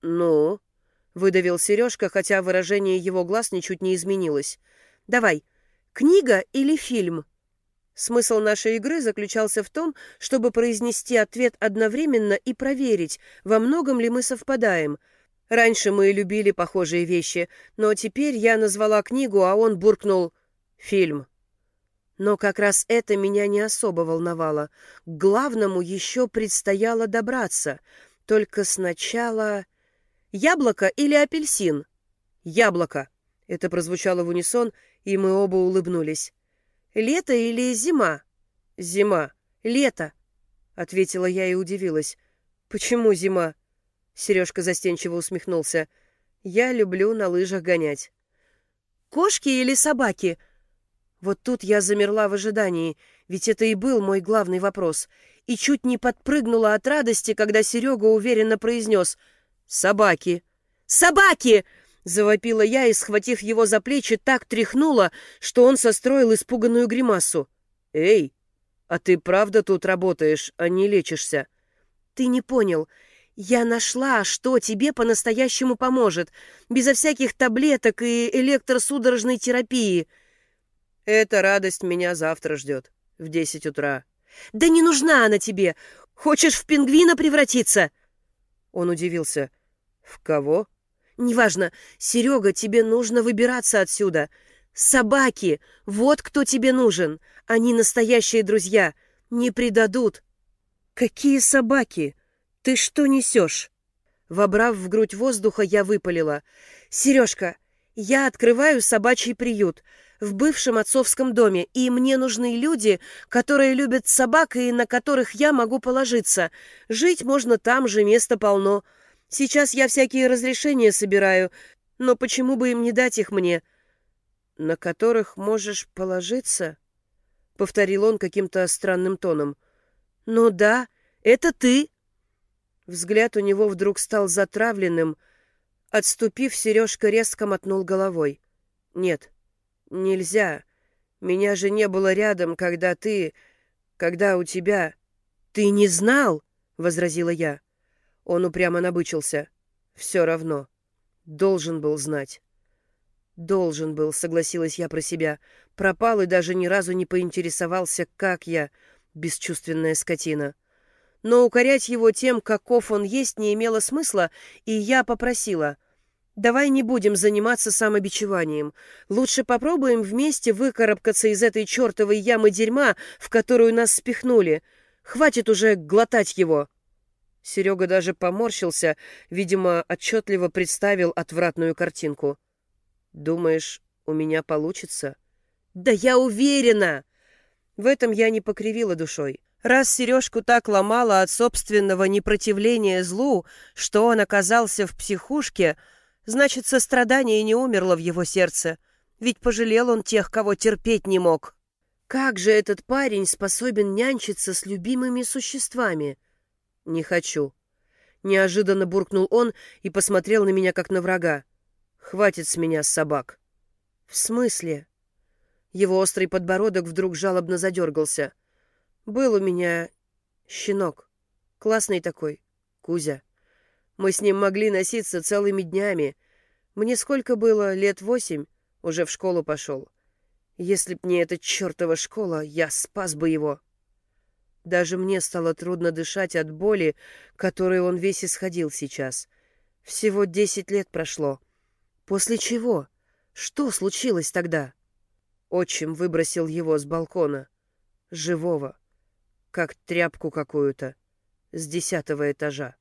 «Ну?» — выдавил Сережка, хотя выражение его глаз ничуть не изменилось. «Давай, книга или фильм?» Смысл нашей игры заключался в том, чтобы произнести ответ одновременно и проверить, во многом ли мы совпадаем. Раньше мы любили похожие вещи, но теперь я назвала книгу, а он буркнул «фильм». Но как раз это меня не особо волновало. К главному еще предстояло добраться. Только сначала... Яблоко или апельсин? Яблоко. Это прозвучало в унисон, и мы оба улыбнулись. Лето или зима? Зима. Лето, ответила я и удивилась. Почему зима? Сережка застенчиво усмехнулся. Я люблю на лыжах гонять. Кошки или собаки? Вот тут я замерла в ожидании, ведь это и был мой главный вопрос, и чуть не подпрыгнула от радости, когда Серега уверенно произнес «Собаки!» «Собаки!» Завопила я и, схватив его за плечи, так тряхнула, что он состроил испуганную гримасу. «Эй, а ты правда тут работаешь, а не лечишься?» «Ты не понял. Я нашла, что тебе по-настоящему поможет, безо всяких таблеток и электросудорожной терапии». «Эта радость меня завтра ждет, в десять утра». «Да не нужна она тебе! Хочешь в пингвина превратиться?» Он удивился. «В кого?» «Неважно. Серега, тебе нужно выбираться отсюда. Собаки! Вот кто тебе нужен. Они настоящие друзья. Не предадут». «Какие собаки? Ты что несешь?» Вобрав в грудь воздуха, я выпалила. «Сережка, я открываю собачий приют в бывшем отцовском доме, и мне нужны люди, которые любят собак и на которых я могу положиться. Жить можно там же, места полно. Сейчас я всякие разрешения собираю, но почему бы им не дать их мне? На которых можешь положиться? Повторил он каким-то странным тоном. Ну да, это ты. Взгляд у него вдруг стал затравленным. Отступив, Сережка резко мотнул головой. «Нет, нельзя. Меня же не было рядом, когда ты... когда у тебя...» «Ты не знал?» — возразила я. Он упрямо набычился. «Все равно. Должен был знать». «Должен был», — согласилась я про себя. Пропал и даже ни разу не поинтересовался, как я, бесчувственная скотина. Но укорять его тем, каков он есть, не имело смысла, и я попросила. «Давай не будем заниматься самобичеванием. Лучше попробуем вместе выкарабкаться из этой чертовой ямы дерьма, в которую нас спихнули. Хватит уже глотать его!» Серега даже поморщился, видимо, отчетливо представил отвратную картинку. «Думаешь, у меня получится?» «Да я уверена!» В этом я не покривила душой. Раз Сережку так ломало от собственного непротивления злу, что он оказался в психушке, значит, сострадание не умерло в его сердце, ведь пожалел он тех, кого терпеть не мог. Как же этот парень способен нянчиться с любимыми существами? Не хочу. Неожиданно буркнул он и посмотрел на меня, как на врага. Хватит с меня собак. В смысле? Его острый подбородок вдруг жалобно задергался. Был у меня щенок. Классный такой, Кузя. Мы с ним могли носиться целыми днями. Мне сколько было, лет восемь, уже в школу пошел. Если б не эта чертова школа, я спас бы его. Даже мне стало трудно дышать от боли, которой он весь исходил сейчас. Всего десять лет прошло. После чего? Что случилось тогда? Отчим выбросил его с балкона. Живого. Как тряпку какую-то. С десятого этажа.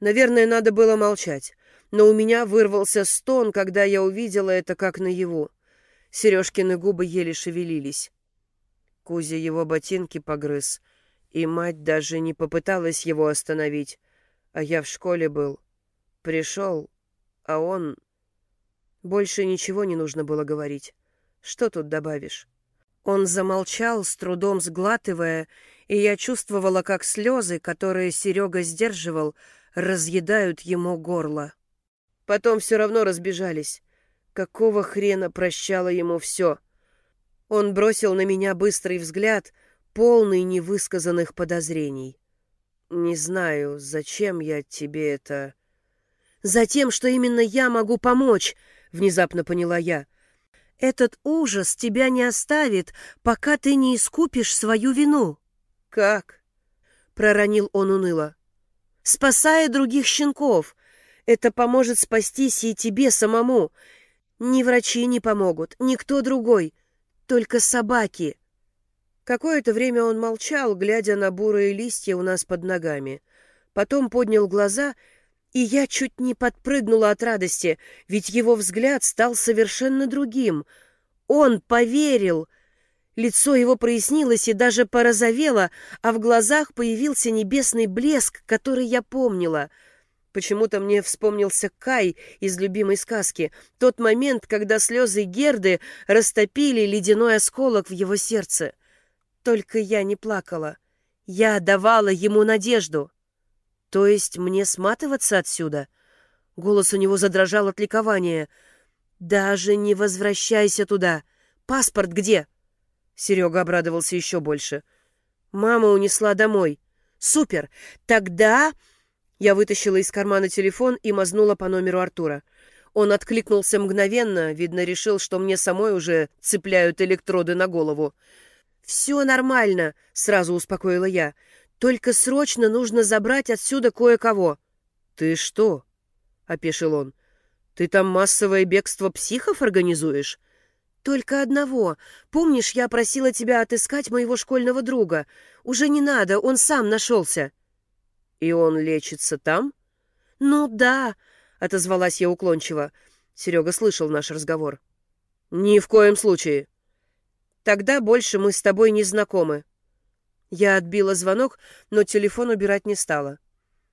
Наверное, надо было молчать. Но у меня вырвался стон, когда я увидела это как наяву. Сережкины губы еле шевелились. Кузя его ботинки погрыз, и мать даже не попыталась его остановить. А я в школе был. Пришел, а он... Больше ничего не нужно было говорить. Что тут добавишь? Он замолчал, с трудом сглатывая, и я чувствовала, как слезы, которые Серега сдерживал, разъедают ему горло. Потом все равно разбежались. Какого хрена прощала ему все? Он бросил на меня быстрый взгляд, полный невысказанных подозрений. «Не знаю, зачем я тебе это...» «Затем, что именно я могу помочь», внезапно поняла я. Этот ужас тебя не оставит, пока ты не искупишь свою вину. Как? проронил он уныло. Спасая других щенков. Это поможет спастись и тебе самому. Ни врачи не помогут, никто другой, только собаки. Какое-то время он молчал, глядя на бурые листья у нас под ногами. Потом поднял глаза и я чуть не подпрыгнула от радости, ведь его взгляд стал совершенно другим. Он поверил. Лицо его прояснилось и даже порозовело, а в глазах появился небесный блеск, который я помнила. Почему-то мне вспомнился Кай из любимой сказки, тот момент, когда слезы Герды растопили ледяной осколок в его сердце. Только я не плакала. Я давала ему надежду. То есть мне сматываться отсюда? Голос у него задрожал от ликования. Даже не возвращайся туда. Паспорт где? Серега обрадовался еще больше. Мама унесла домой. Супер. Тогда я вытащила из кармана телефон и мазнула по номеру Артура. Он откликнулся мгновенно, видно, решил, что мне самой уже цепляют электроды на голову. «Все нормально», — сразу успокоила я. Только срочно нужно забрать отсюда кое-кого. Ты что? опешил он. Ты там массовое бегство психов организуешь? Только одного. Помнишь, я просила тебя отыскать моего школьного друга? Уже не надо, он сам нашелся. И он лечится там? Ну да, отозвалась я уклончиво. Серега слышал наш разговор. Ни в коем случае. Тогда больше мы с тобой не знакомы. Я отбила звонок, но телефон убирать не стала.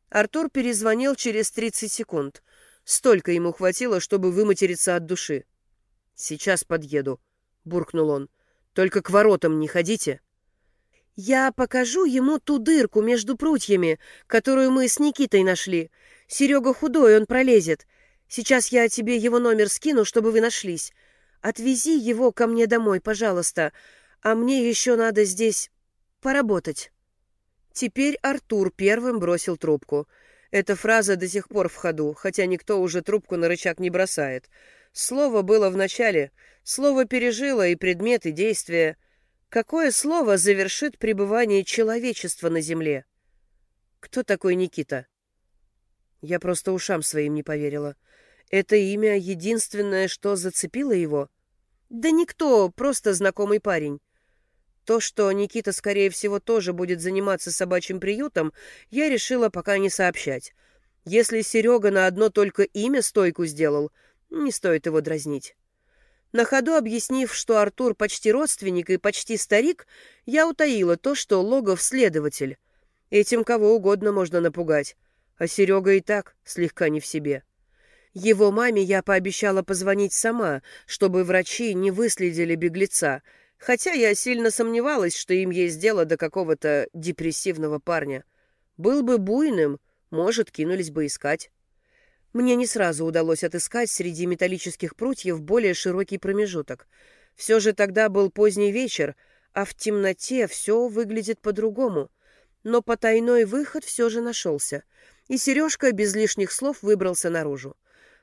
Артур перезвонил через 30 секунд. Столько ему хватило, чтобы выматериться от души. «Сейчас подъеду», — буркнул он. «Только к воротам не ходите». Я покажу ему ту дырку между прутьями, которую мы с Никитой нашли. Серега худой, он пролезет. Сейчас я тебе его номер скину, чтобы вы нашлись. Отвези его ко мне домой, пожалуйста. А мне еще надо здесь поработать. Теперь Артур первым бросил трубку. Эта фраза до сих пор в ходу, хотя никто уже трубку на рычаг не бросает. Слово было в начале. Слово пережило и предмет, и действие. Какое слово завершит пребывание человечества на земле? Кто такой Никита? Я просто ушам своим не поверила. Это имя единственное, что зацепило его? Да никто, просто знакомый парень. То, что Никита, скорее всего, тоже будет заниматься собачьим приютом, я решила пока не сообщать. Если Серега на одно только имя стойку сделал, не стоит его дразнить. На ходу объяснив, что Артур почти родственник и почти старик, я утаила то, что Логов следователь. Этим кого угодно можно напугать. А Серега и так слегка не в себе. Его маме я пообещала позвонить сама, чтобы врачи не выследили беглеца, хотя я сильно сомневалась, что им есть дело до какого-то депрессивного парня. Был бы буйным, может, кинулись бы искать. Мне не сразу удалось отыскать среди металлических прутьев более широкий промежуток. Все же тогда был поздний вечер, а в темноте все выглядит по-другому. Но потайной выход все же нашелся, и Сережка без лишних слов выбрался наружу.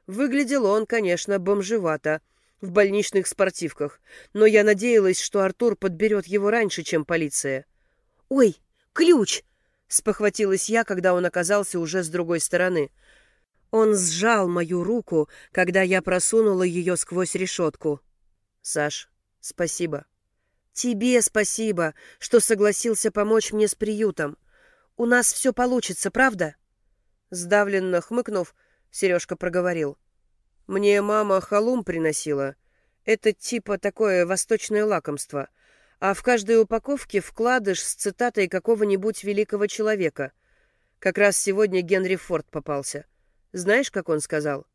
Выглядел он, конечно, бомжевато, в больничных спортивках, но я надеялась, что Артур подберет его раньше, чем полиция. «Ой, ключ!» — спохватилась я, когда он оказался уже с другой стороны — он сжал мою руку, когда я просунула ее сквозь решетку. «Саш, спасибо». «Тебе спасибо, что согласился помочь мне с приютом. У нас все получится, правда?» Сдавленно хмыкнув, Сережка проговорил. «Мне мама халум приносила. Это типа такое восточное лакомство. А в каждой упаковке вкладыш с цитатой какого-нибудь великого человека. Как раз сегодня Генри Форд попался». Знаешь, как он сказал?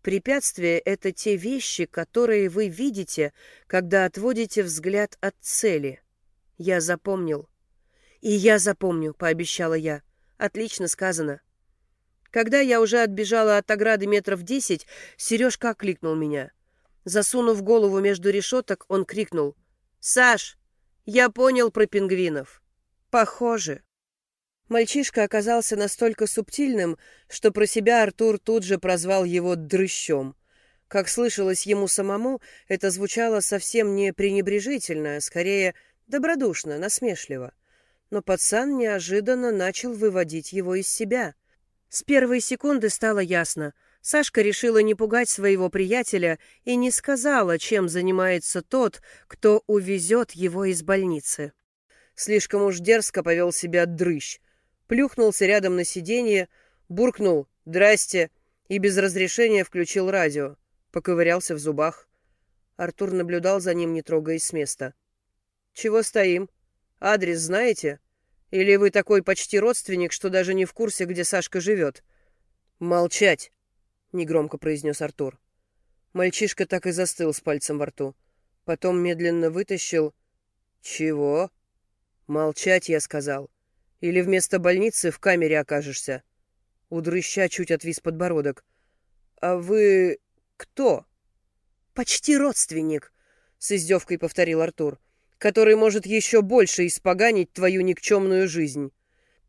Препятствия — это те вещи, которые вы видите, когда отводите взгляд от цели. Я запомнил. И я запомню, — пообещала я. Отлично сказано. Когда я уже отбежала от ограды метров десять, Сережка окликнул меня. Засунув голову между решеток, он крикнул. «Саш, я понял про пингвинов». «Похоже». Мальчишка оказался настолько субтильным, что про себя Артур тут же прозвал его «дрыщом». Как слышалось ему самому, это звучало совсем не пренебрежительно, а скорее добродушно, насмешливо. Но пацан неожиданно начал выводить его из себя. С первой секунды стало ясно. Сашка решила не пугать своего приятеля и не сказала, чем занимается тот, кто увезет его из больницы. Слишком уж дерзко повел себя дрыщ — плюхнулся рядом на сиденье, буркнул «Здрасте» и без разрешения включил радио. Поковырялся в зубах. Артур наблюдал за ним, не трогаясь с места. «Чего стоим? Адрес знаете? Или вы такой почти родственник, что даже не в курсе, где Сашка живет?» «Молчать!» — негромко произнес Артур. Мальчишка так и застыл с пальцем во рту. Потом медленно вытащил... «Чего?» «Молчать, я сказал. Или вместо больницы в камере окажешься. У дрыща чуть отвис подбородок. А вы кто? Почти родственник, с издевкой повторил Артур, который может еще больше испоганить твою никчемную жизнь.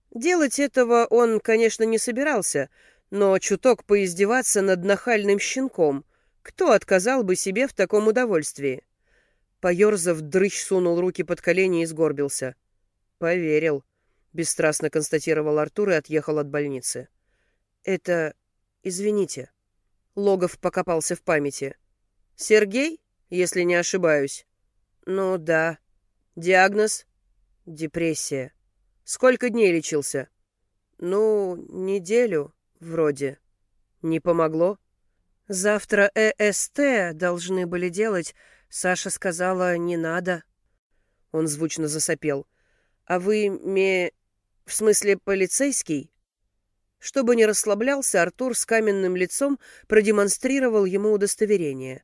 Делать этого он, конечно, не собирался, но чуток поиздеваться над нахальным щенком. Кто отказал бы себе в таком удовольствии? Поерзав, дрыщ сунул руки под колени и сгорбился. Поверил бесстрастно констатировал Артур и отъехал от больницы. Это... извините. Логов покопался в памяти. Сергей, если не ошибаюсь? Ну да. Диагноз? Депрессия. Сколько дней лечился? Ну, неделю, вроде. Не помогло? Завтра ЭСТ должны были делать. Саша сказала, не надо. Он звучно засопел. А вы ме... В смысле, полицейский? Чтобы не расслаблялся, Артур с каменным лицом продемонстрировал ему удостоверение.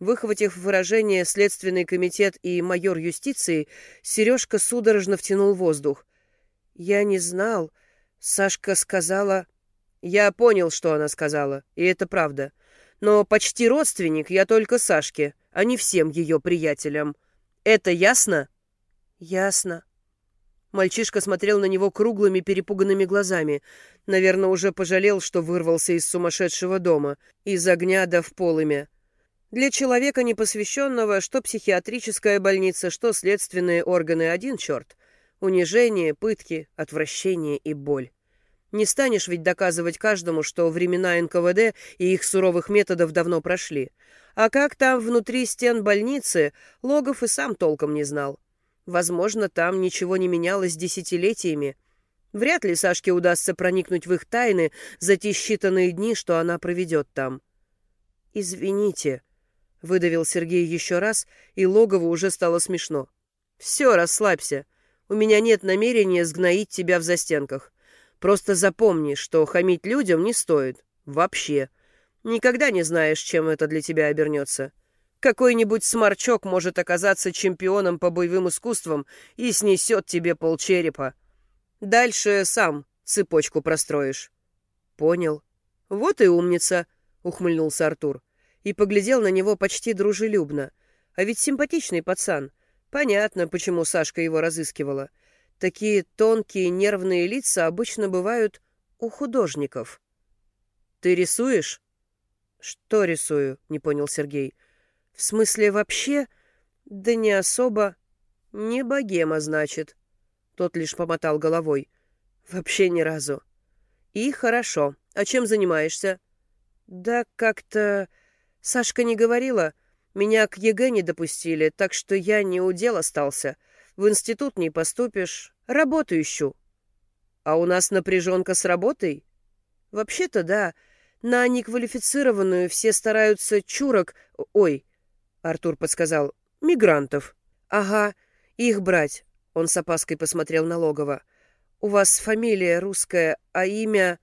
Выхватив выражение «Следственный комитет» и «Майор юстиции», Сережка судорожно втянул воздух. «Я не знал. Сашка сказала...» «Я понял, что она сказала, и это правда. Но почти родственник я только Сашке, а не всем ее приятелям. Это ясно?» «Ясно». Мальчишка смотрел на него круглыми перепуганными глазами. Наверное, уже пожалел, что вырвался из сумасшедшего дома, из огня да в полымя. Для человека непосвященного, что психиатрическая больница, что следственные органы один черт. Унижение, пытки, отвращение и боль. Не станешь ведь доказывать каждому, что времена НКВД и их суровых методов давно прошли. А как там внутри стен больницы, Логов и сам толком не знал. Возможно, там ничего не менялось десятилетиями. Вряд ли Сашке удастся проникнуть в их тайны за те считанные дни, что она проведет там. «Извините», — выдавил Сергей еще раз, и Логову уже стало смешно. «Все, расслабься. У меня нет намерения сгноить тебя в застенках. Просто запомни, что хамить людям не стоит. Вообще. Никогда не знаешь, чем это для тебя обернется. Какой-нибудь сморчок может оказаться чемпионом по боевым искусствам и снесет тебе полчерепа. Дальше сам цепочку простроишь». «Понял». «Вот и умница», — ухмыльнулся Артур и поглядел на него почти дружелюбно. А ведь симпатичный пацан. Понятно, почему Сашка его разыскивала. Такие тонкие нервные лица обычно бывают у художников. «Ты рисуешь?» «Что рисую?» — не понял Сергей. «В смысле вообще?» «Да не особо. Не богема, значит». Тот лишь помотал головой. «Вообще ни разу». «И хорошо. А чем занимаешься?» «Да как-то...» Сашка не говорила. Меня к ЕГЭ не допустили, так что я не у дел остался. В институт не поступишь. Работу ищу. А у нас напряженка с работой? Вообще-то да. На неквалифицированную все стараются чурок... Ой, Артур подсказал, мигрантов. Ага, их брать. Он с опаской посмотрел на Логова. У вас фамилия русская, а имя...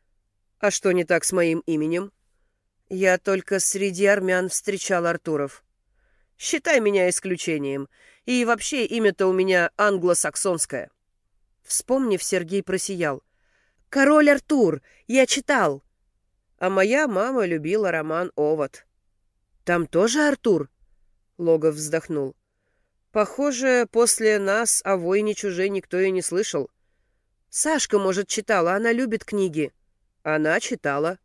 А что не так с моим именем? Я только среди армян встречал Артуров. Считай меня исключением. И вообще имя-то у меня англосаксонское. Вспомнив, Сергей просиял. «Король Артур! Я читал!» А моя мама любила роман «Овод». «Там тоже Артур?» Логов вздохнул. «Похоже, после нас о войне чужой никто и не слышал. Сашка, может, читала, она любит книги». «Она читала»,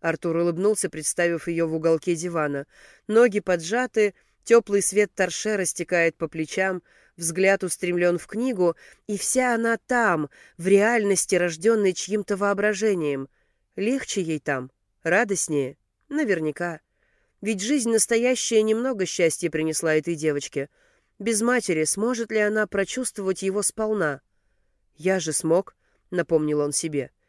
Артур улыбнулся, представив ее в уголке дивана. Ноги поджаты, теплый свет торшера стекает по плечам, взгляд устремлен в книгу, и вся она там, в реальности, рожденной чьим-то воображением. Легче ей там, радостнее, наверняка. Ведь жизнь настоящая немного счастья принесла этой девочке. Без матери сможет ли она прочувствовать его сполна? «Я же смог», — напомнил он себе. —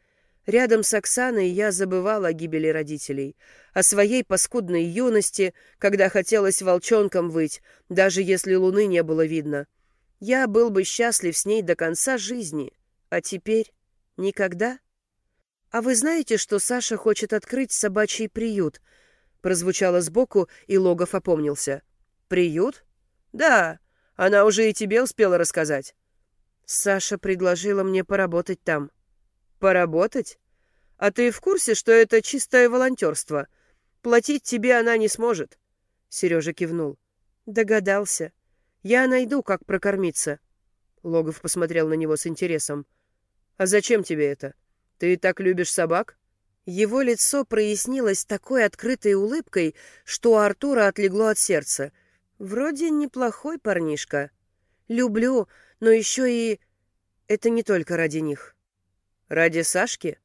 Рядом с Оксаной я забывал о гибели родителей, о своей паскудной юности, когда хотелось волчонком выть, даже если луны не было видно. Я был бы счастлив с ней до конца жизни, а теперь никогда. «А вы знаете, что Саша хочет открыть собачий приют?» Прозвучало сбоку, и Логов опомнился. «Приют? Да, она уже и тебе успела рассказать». Саша предложила мне поработать там. Поработать? А ты в курсе, что это чистое волонтерство? Платить тебе она не сможет. Сережа кивнул. Догадался. Я найду, как прокормиться. Логов посмотрел на него с интересом. А зачем тебе это? Ты так любишь собак? Его лицо прояснилось такой открытой улыбкой, что у Артура отлегло от сердца. Вроде неплохой парнишка. Люблю, но еще и... Это не только ради них. Ради Сашки?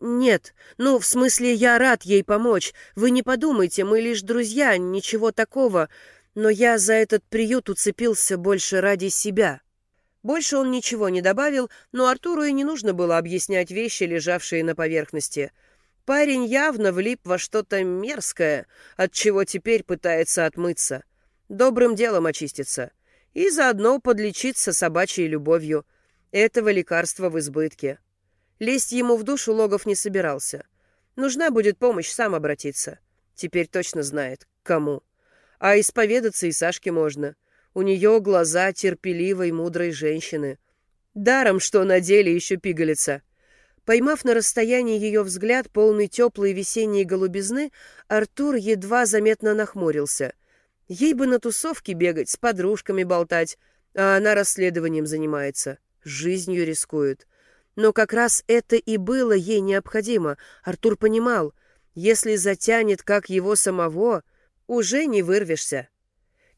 Нет, ну, в смысле, я рад ей помочь. Вы не подумайте, мы лишь друзья, ничего такого. Но я за этот приют уцепился больше ради себя. Больше он ничего не добавил, но Артуру и не нужно было объяснять вещи, лежавшие на поверхности. Парень явно влип во что-то мерзкое, от чего теперь пытается отмыться. Добрым делом очиститься. И заодно подлечиться собачьей любовью. Этого лекарства в избытке. Лезть ему в душу Логов не собирался. Нужна будет помощь, сам обратиться. Теперь точно знает, кому. А исповедаться и Сашке можно. У нее глаза терпеливой, мудрой женщины. Даром, что на деле еще пигалица. Поймав на расстоянии ее взгляд, полный теплой весенней голубизны, Артур едва заметно нахмурился. Ей бы на тусовке бегать, с подружками болтать, а она расследованием занимается, жизнью рискует. Но как раз это и было ей необходимо. Артур понимал, если затянет, как его самого, уже не вырвешься.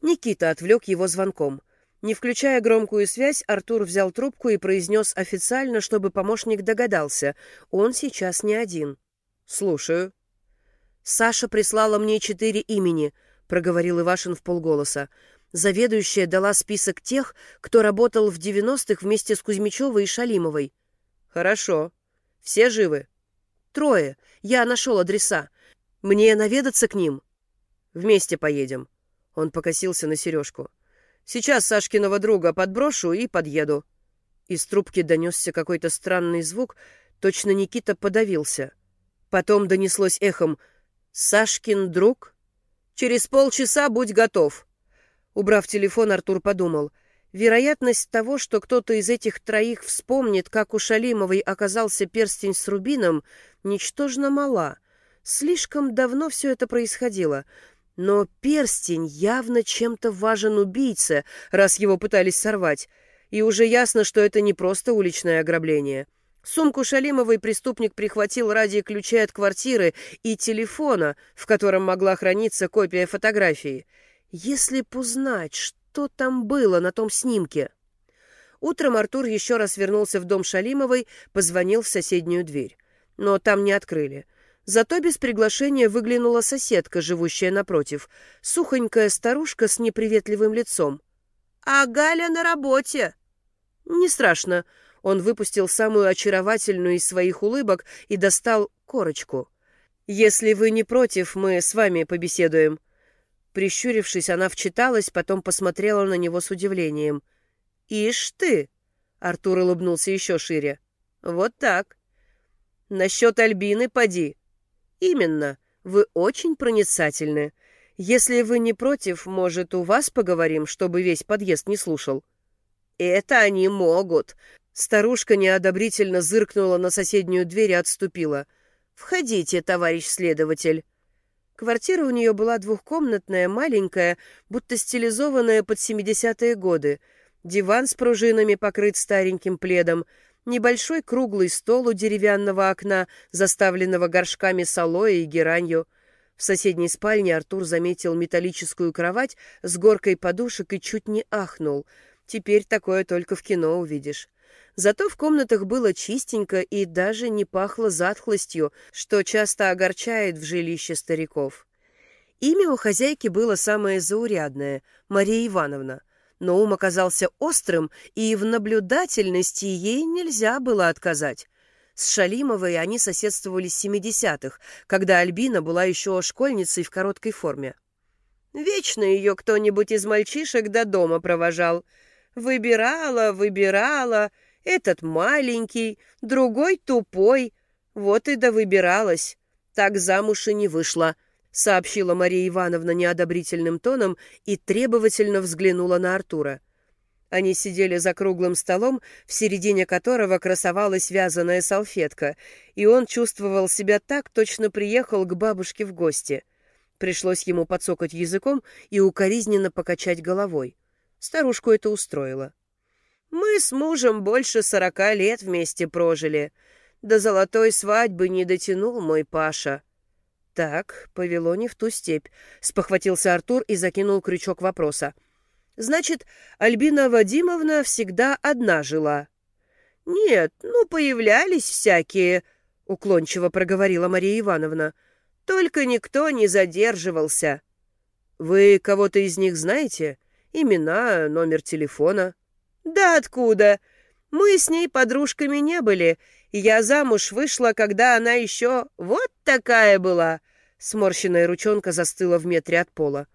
Никита отвлек его звонком. Не включая громкую связь, Артур взял трубку и произнес официально, чтобы помощник догадался. Он сейчас не один. «Слушаю». «Саша прислала мне четыре имени», — проговорил Ивашин в полголоса. Заведующая дала список тех, кто работал в 90-х вместе с Кузьмичевой и Шалимовой. «Хорошо. Все живы?» «Трое. Я нашел адреса. Мне наведаться к ним?» «Вместе поедем». Он покосился на сережку. «Сейчас Сашкиного друга подброшу и подъеду». Из трубки донесся какой-то странный звук, точно Никита подавился. Потом донеслось эхом «Сашкин друг?» «Через полчаса будь готов». Убрав телефон, Артур подумал — Вероятность того, что кто-то из этих троих вспомнит, как у Шалимовой оказался перстень с рубином, ничтожно мала. Слишком давно все это происходило. Но перстень явно чем-то важен убийце, раз его пытались сорвать. И уже ясно, что это не просто уличное ограбление. Сумку Шалимовой преступник прихватил ради ключей от квартиры и телефона, в котором могла храниться копия фотографии. Если б узнать, что что там было на том снимке. Утром Артур еще раз вернулся в дом Шалимовой, позвонил в соседнюю дверь. Но там не открыли. Зато без приглашения выглянула соседка, живущая напротив, сухонькая старушка с неприветливым лицом. «А Галя на работе!» «Не страшно». Он выпустил самую очаровательную из своих улыбок и достал корочку. «Если вы не против, мы с вами побеседуем». Прищурившись, она вчиталась, потом посмотрела на него с удивлением. «Ишь ты!» — Артур улыбнулся еще шире. «Вот так. Насчет Альбины поди». «Именно. Вы очень проницательны. Если вы не против, может, у вас поговорим, чтобы весь подъезд не слушал?» «Это они могут!» Старушка неодобрительно зыркнула на соседнюю дверь и отступила. «Входите, товарищ следователь». Квартира у нее была двухкомнатная, маленькая, будто стилизованная под 70-е годы. Диван с пружинами покрыт стареньким пледом, небольшой круглый стол у деревянного окна, заставленного горшками с алоэ и геранью. В соседней спальне Артур заметил металлическую кровать с горкой подушек и чуть не ахнул. Теперь такое только в кино увидишь. Зато в комнатах было чистенько и даже не пахло затхлостью, что часто огорчает в жилище стариков. Имя у хозяйки было самое заурядное — Мария Ивановна, но ум оказался острым, и в наблюдательности ей нельзя было отказать. С Шалимовой они соседствовали с 70-х, когда Альбина была еще школьницей в короткой форме. Вечно ее кто-нибудь из мальчишек до дома провожал. Выбирала, выбирала, этот маленький, другой тупой. Вот и довыбиралась. Так замуж и не вышла, сообщила Мария Ивановна неодобрительным тоном и требовательно взглянула на Артура. Они сидели за круглым столом, в середине которого красовалась вязаная салфетка, и он чувствовал себя так, точно приехал к бабушке в гости. Пришлось ему подсокать языком и укоризненно покачать головой. Старушку это устроило. Мы с мужем больше сорока лет вместе прожили. До золотой свадьбы не дотянул мой Паша. Так, повело не в ту степь, спохватился Артур и закинул крючок вопроса. Значит, Альбина Вадимовна всегда одна жила? Нет, ну, появлялись всякие, уклончиво проговорила Мария Ивановна. Только никто не задерживался. Вы кого-то из них знаете? Имена, номер телефона? «Да откуда? Мы с ней подружками не были. Я замуж вышла, когда она еще вот такая была». Сморщенная ручонка застыла в метре от пола.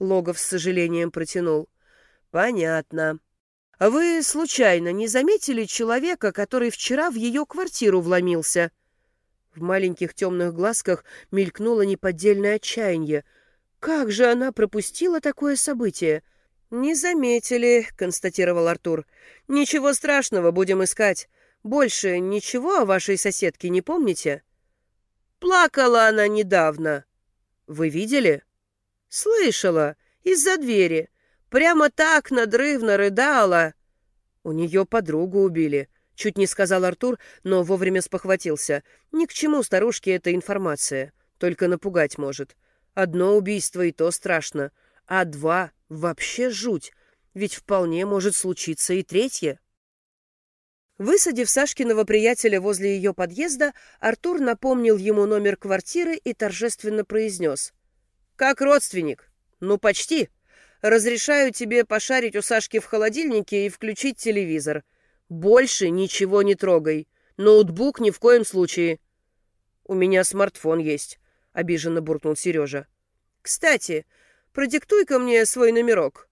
Логов с сожалением протянул. «Понятно. А вы, случайно, не заметили человека, который вчера в ее квартиру вломился?» В маленьких темных глазках мелькнуло неподдельное отчаяние. Как же она пропустила такое событие? Не заметили, констатировал Артур. Ничего страшного, будем искать. Больше ничего о вашей соседке не помните? Плакала она недавно. Вы видели? Слышала. Из-за двери. Прямо так надрывно рыдала. У нее подругу убили. Чуть не сказал Артур, но вовремя спохватился. Ни к чему старушке эта информация. Только напугать может. Одно убийство и то страшно. А два — вообще жуть. Ведь вполне может случиться и третье. Высадив Сашкиного приятеля возле ее подъезда, Артур напомнил ему номер квартиры и торжественно произнес. «Как родственник? Ну, почти. Разрешаю тебе пошарить у Сашки в холодильнике и включить телевизор. Больше ничего не трогай. Ноутбук ни в коем случае». «У меня смартфон есть», — обиженно буркнул Сережа. «Кстати, продиктуй-ка мне свой номерок».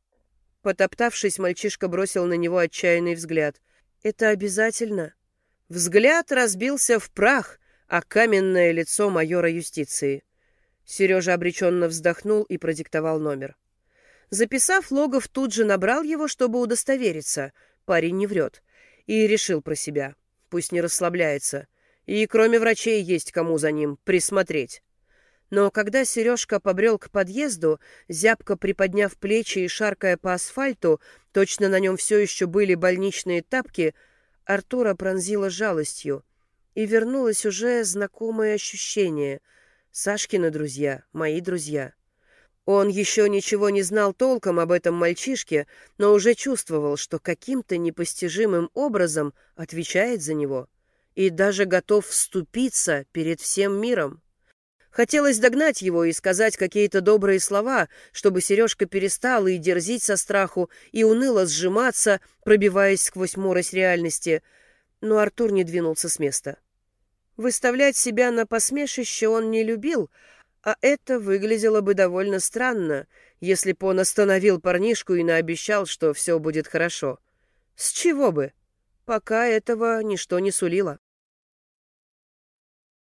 Потоптавшись, мальчишка бросил на него отчаянный взгляд — это обязательно? Взгляд разбился в прах, а каменное лицо майора юстиции. Сережа обреченно вздохнул и продиктовал номер. Записав, Логов тут же набрал его, чтобы удостовериться. Парень не врет. И решил про себя. Пусть не расслабляется. И кроме врачей есть кому за ним присмотреть. Но когда Сережка побрел к подъезду, зябко приподняв плечи и шаркая по асфальту, точно на нем все еще были больничные тапки, Артура пронзила жалостью. И вернулось уже знакомое ощущение. Сашкины друзья, мои друзья. Он еще ничего не знал толком об этом мальчишке, но уже чувствовал, что каким-то непостижимым образом отвечает за него и даже готов вступиться перед всем миром. Хотелось догнать его и сказать какие-то добрые слова, чтобы Сережка перестал и дерзить со страху, и уныло сжиматься, пробиваясь сквозь морось реальности. Но Артур не двинулся с места. Выставлять себя на посмешище он не любил, а это выглядело бы довольно странно, если бы он остановил парнишку и наобещал, что все будет хорошо. С чего бы? Пока этого ничто не сулило.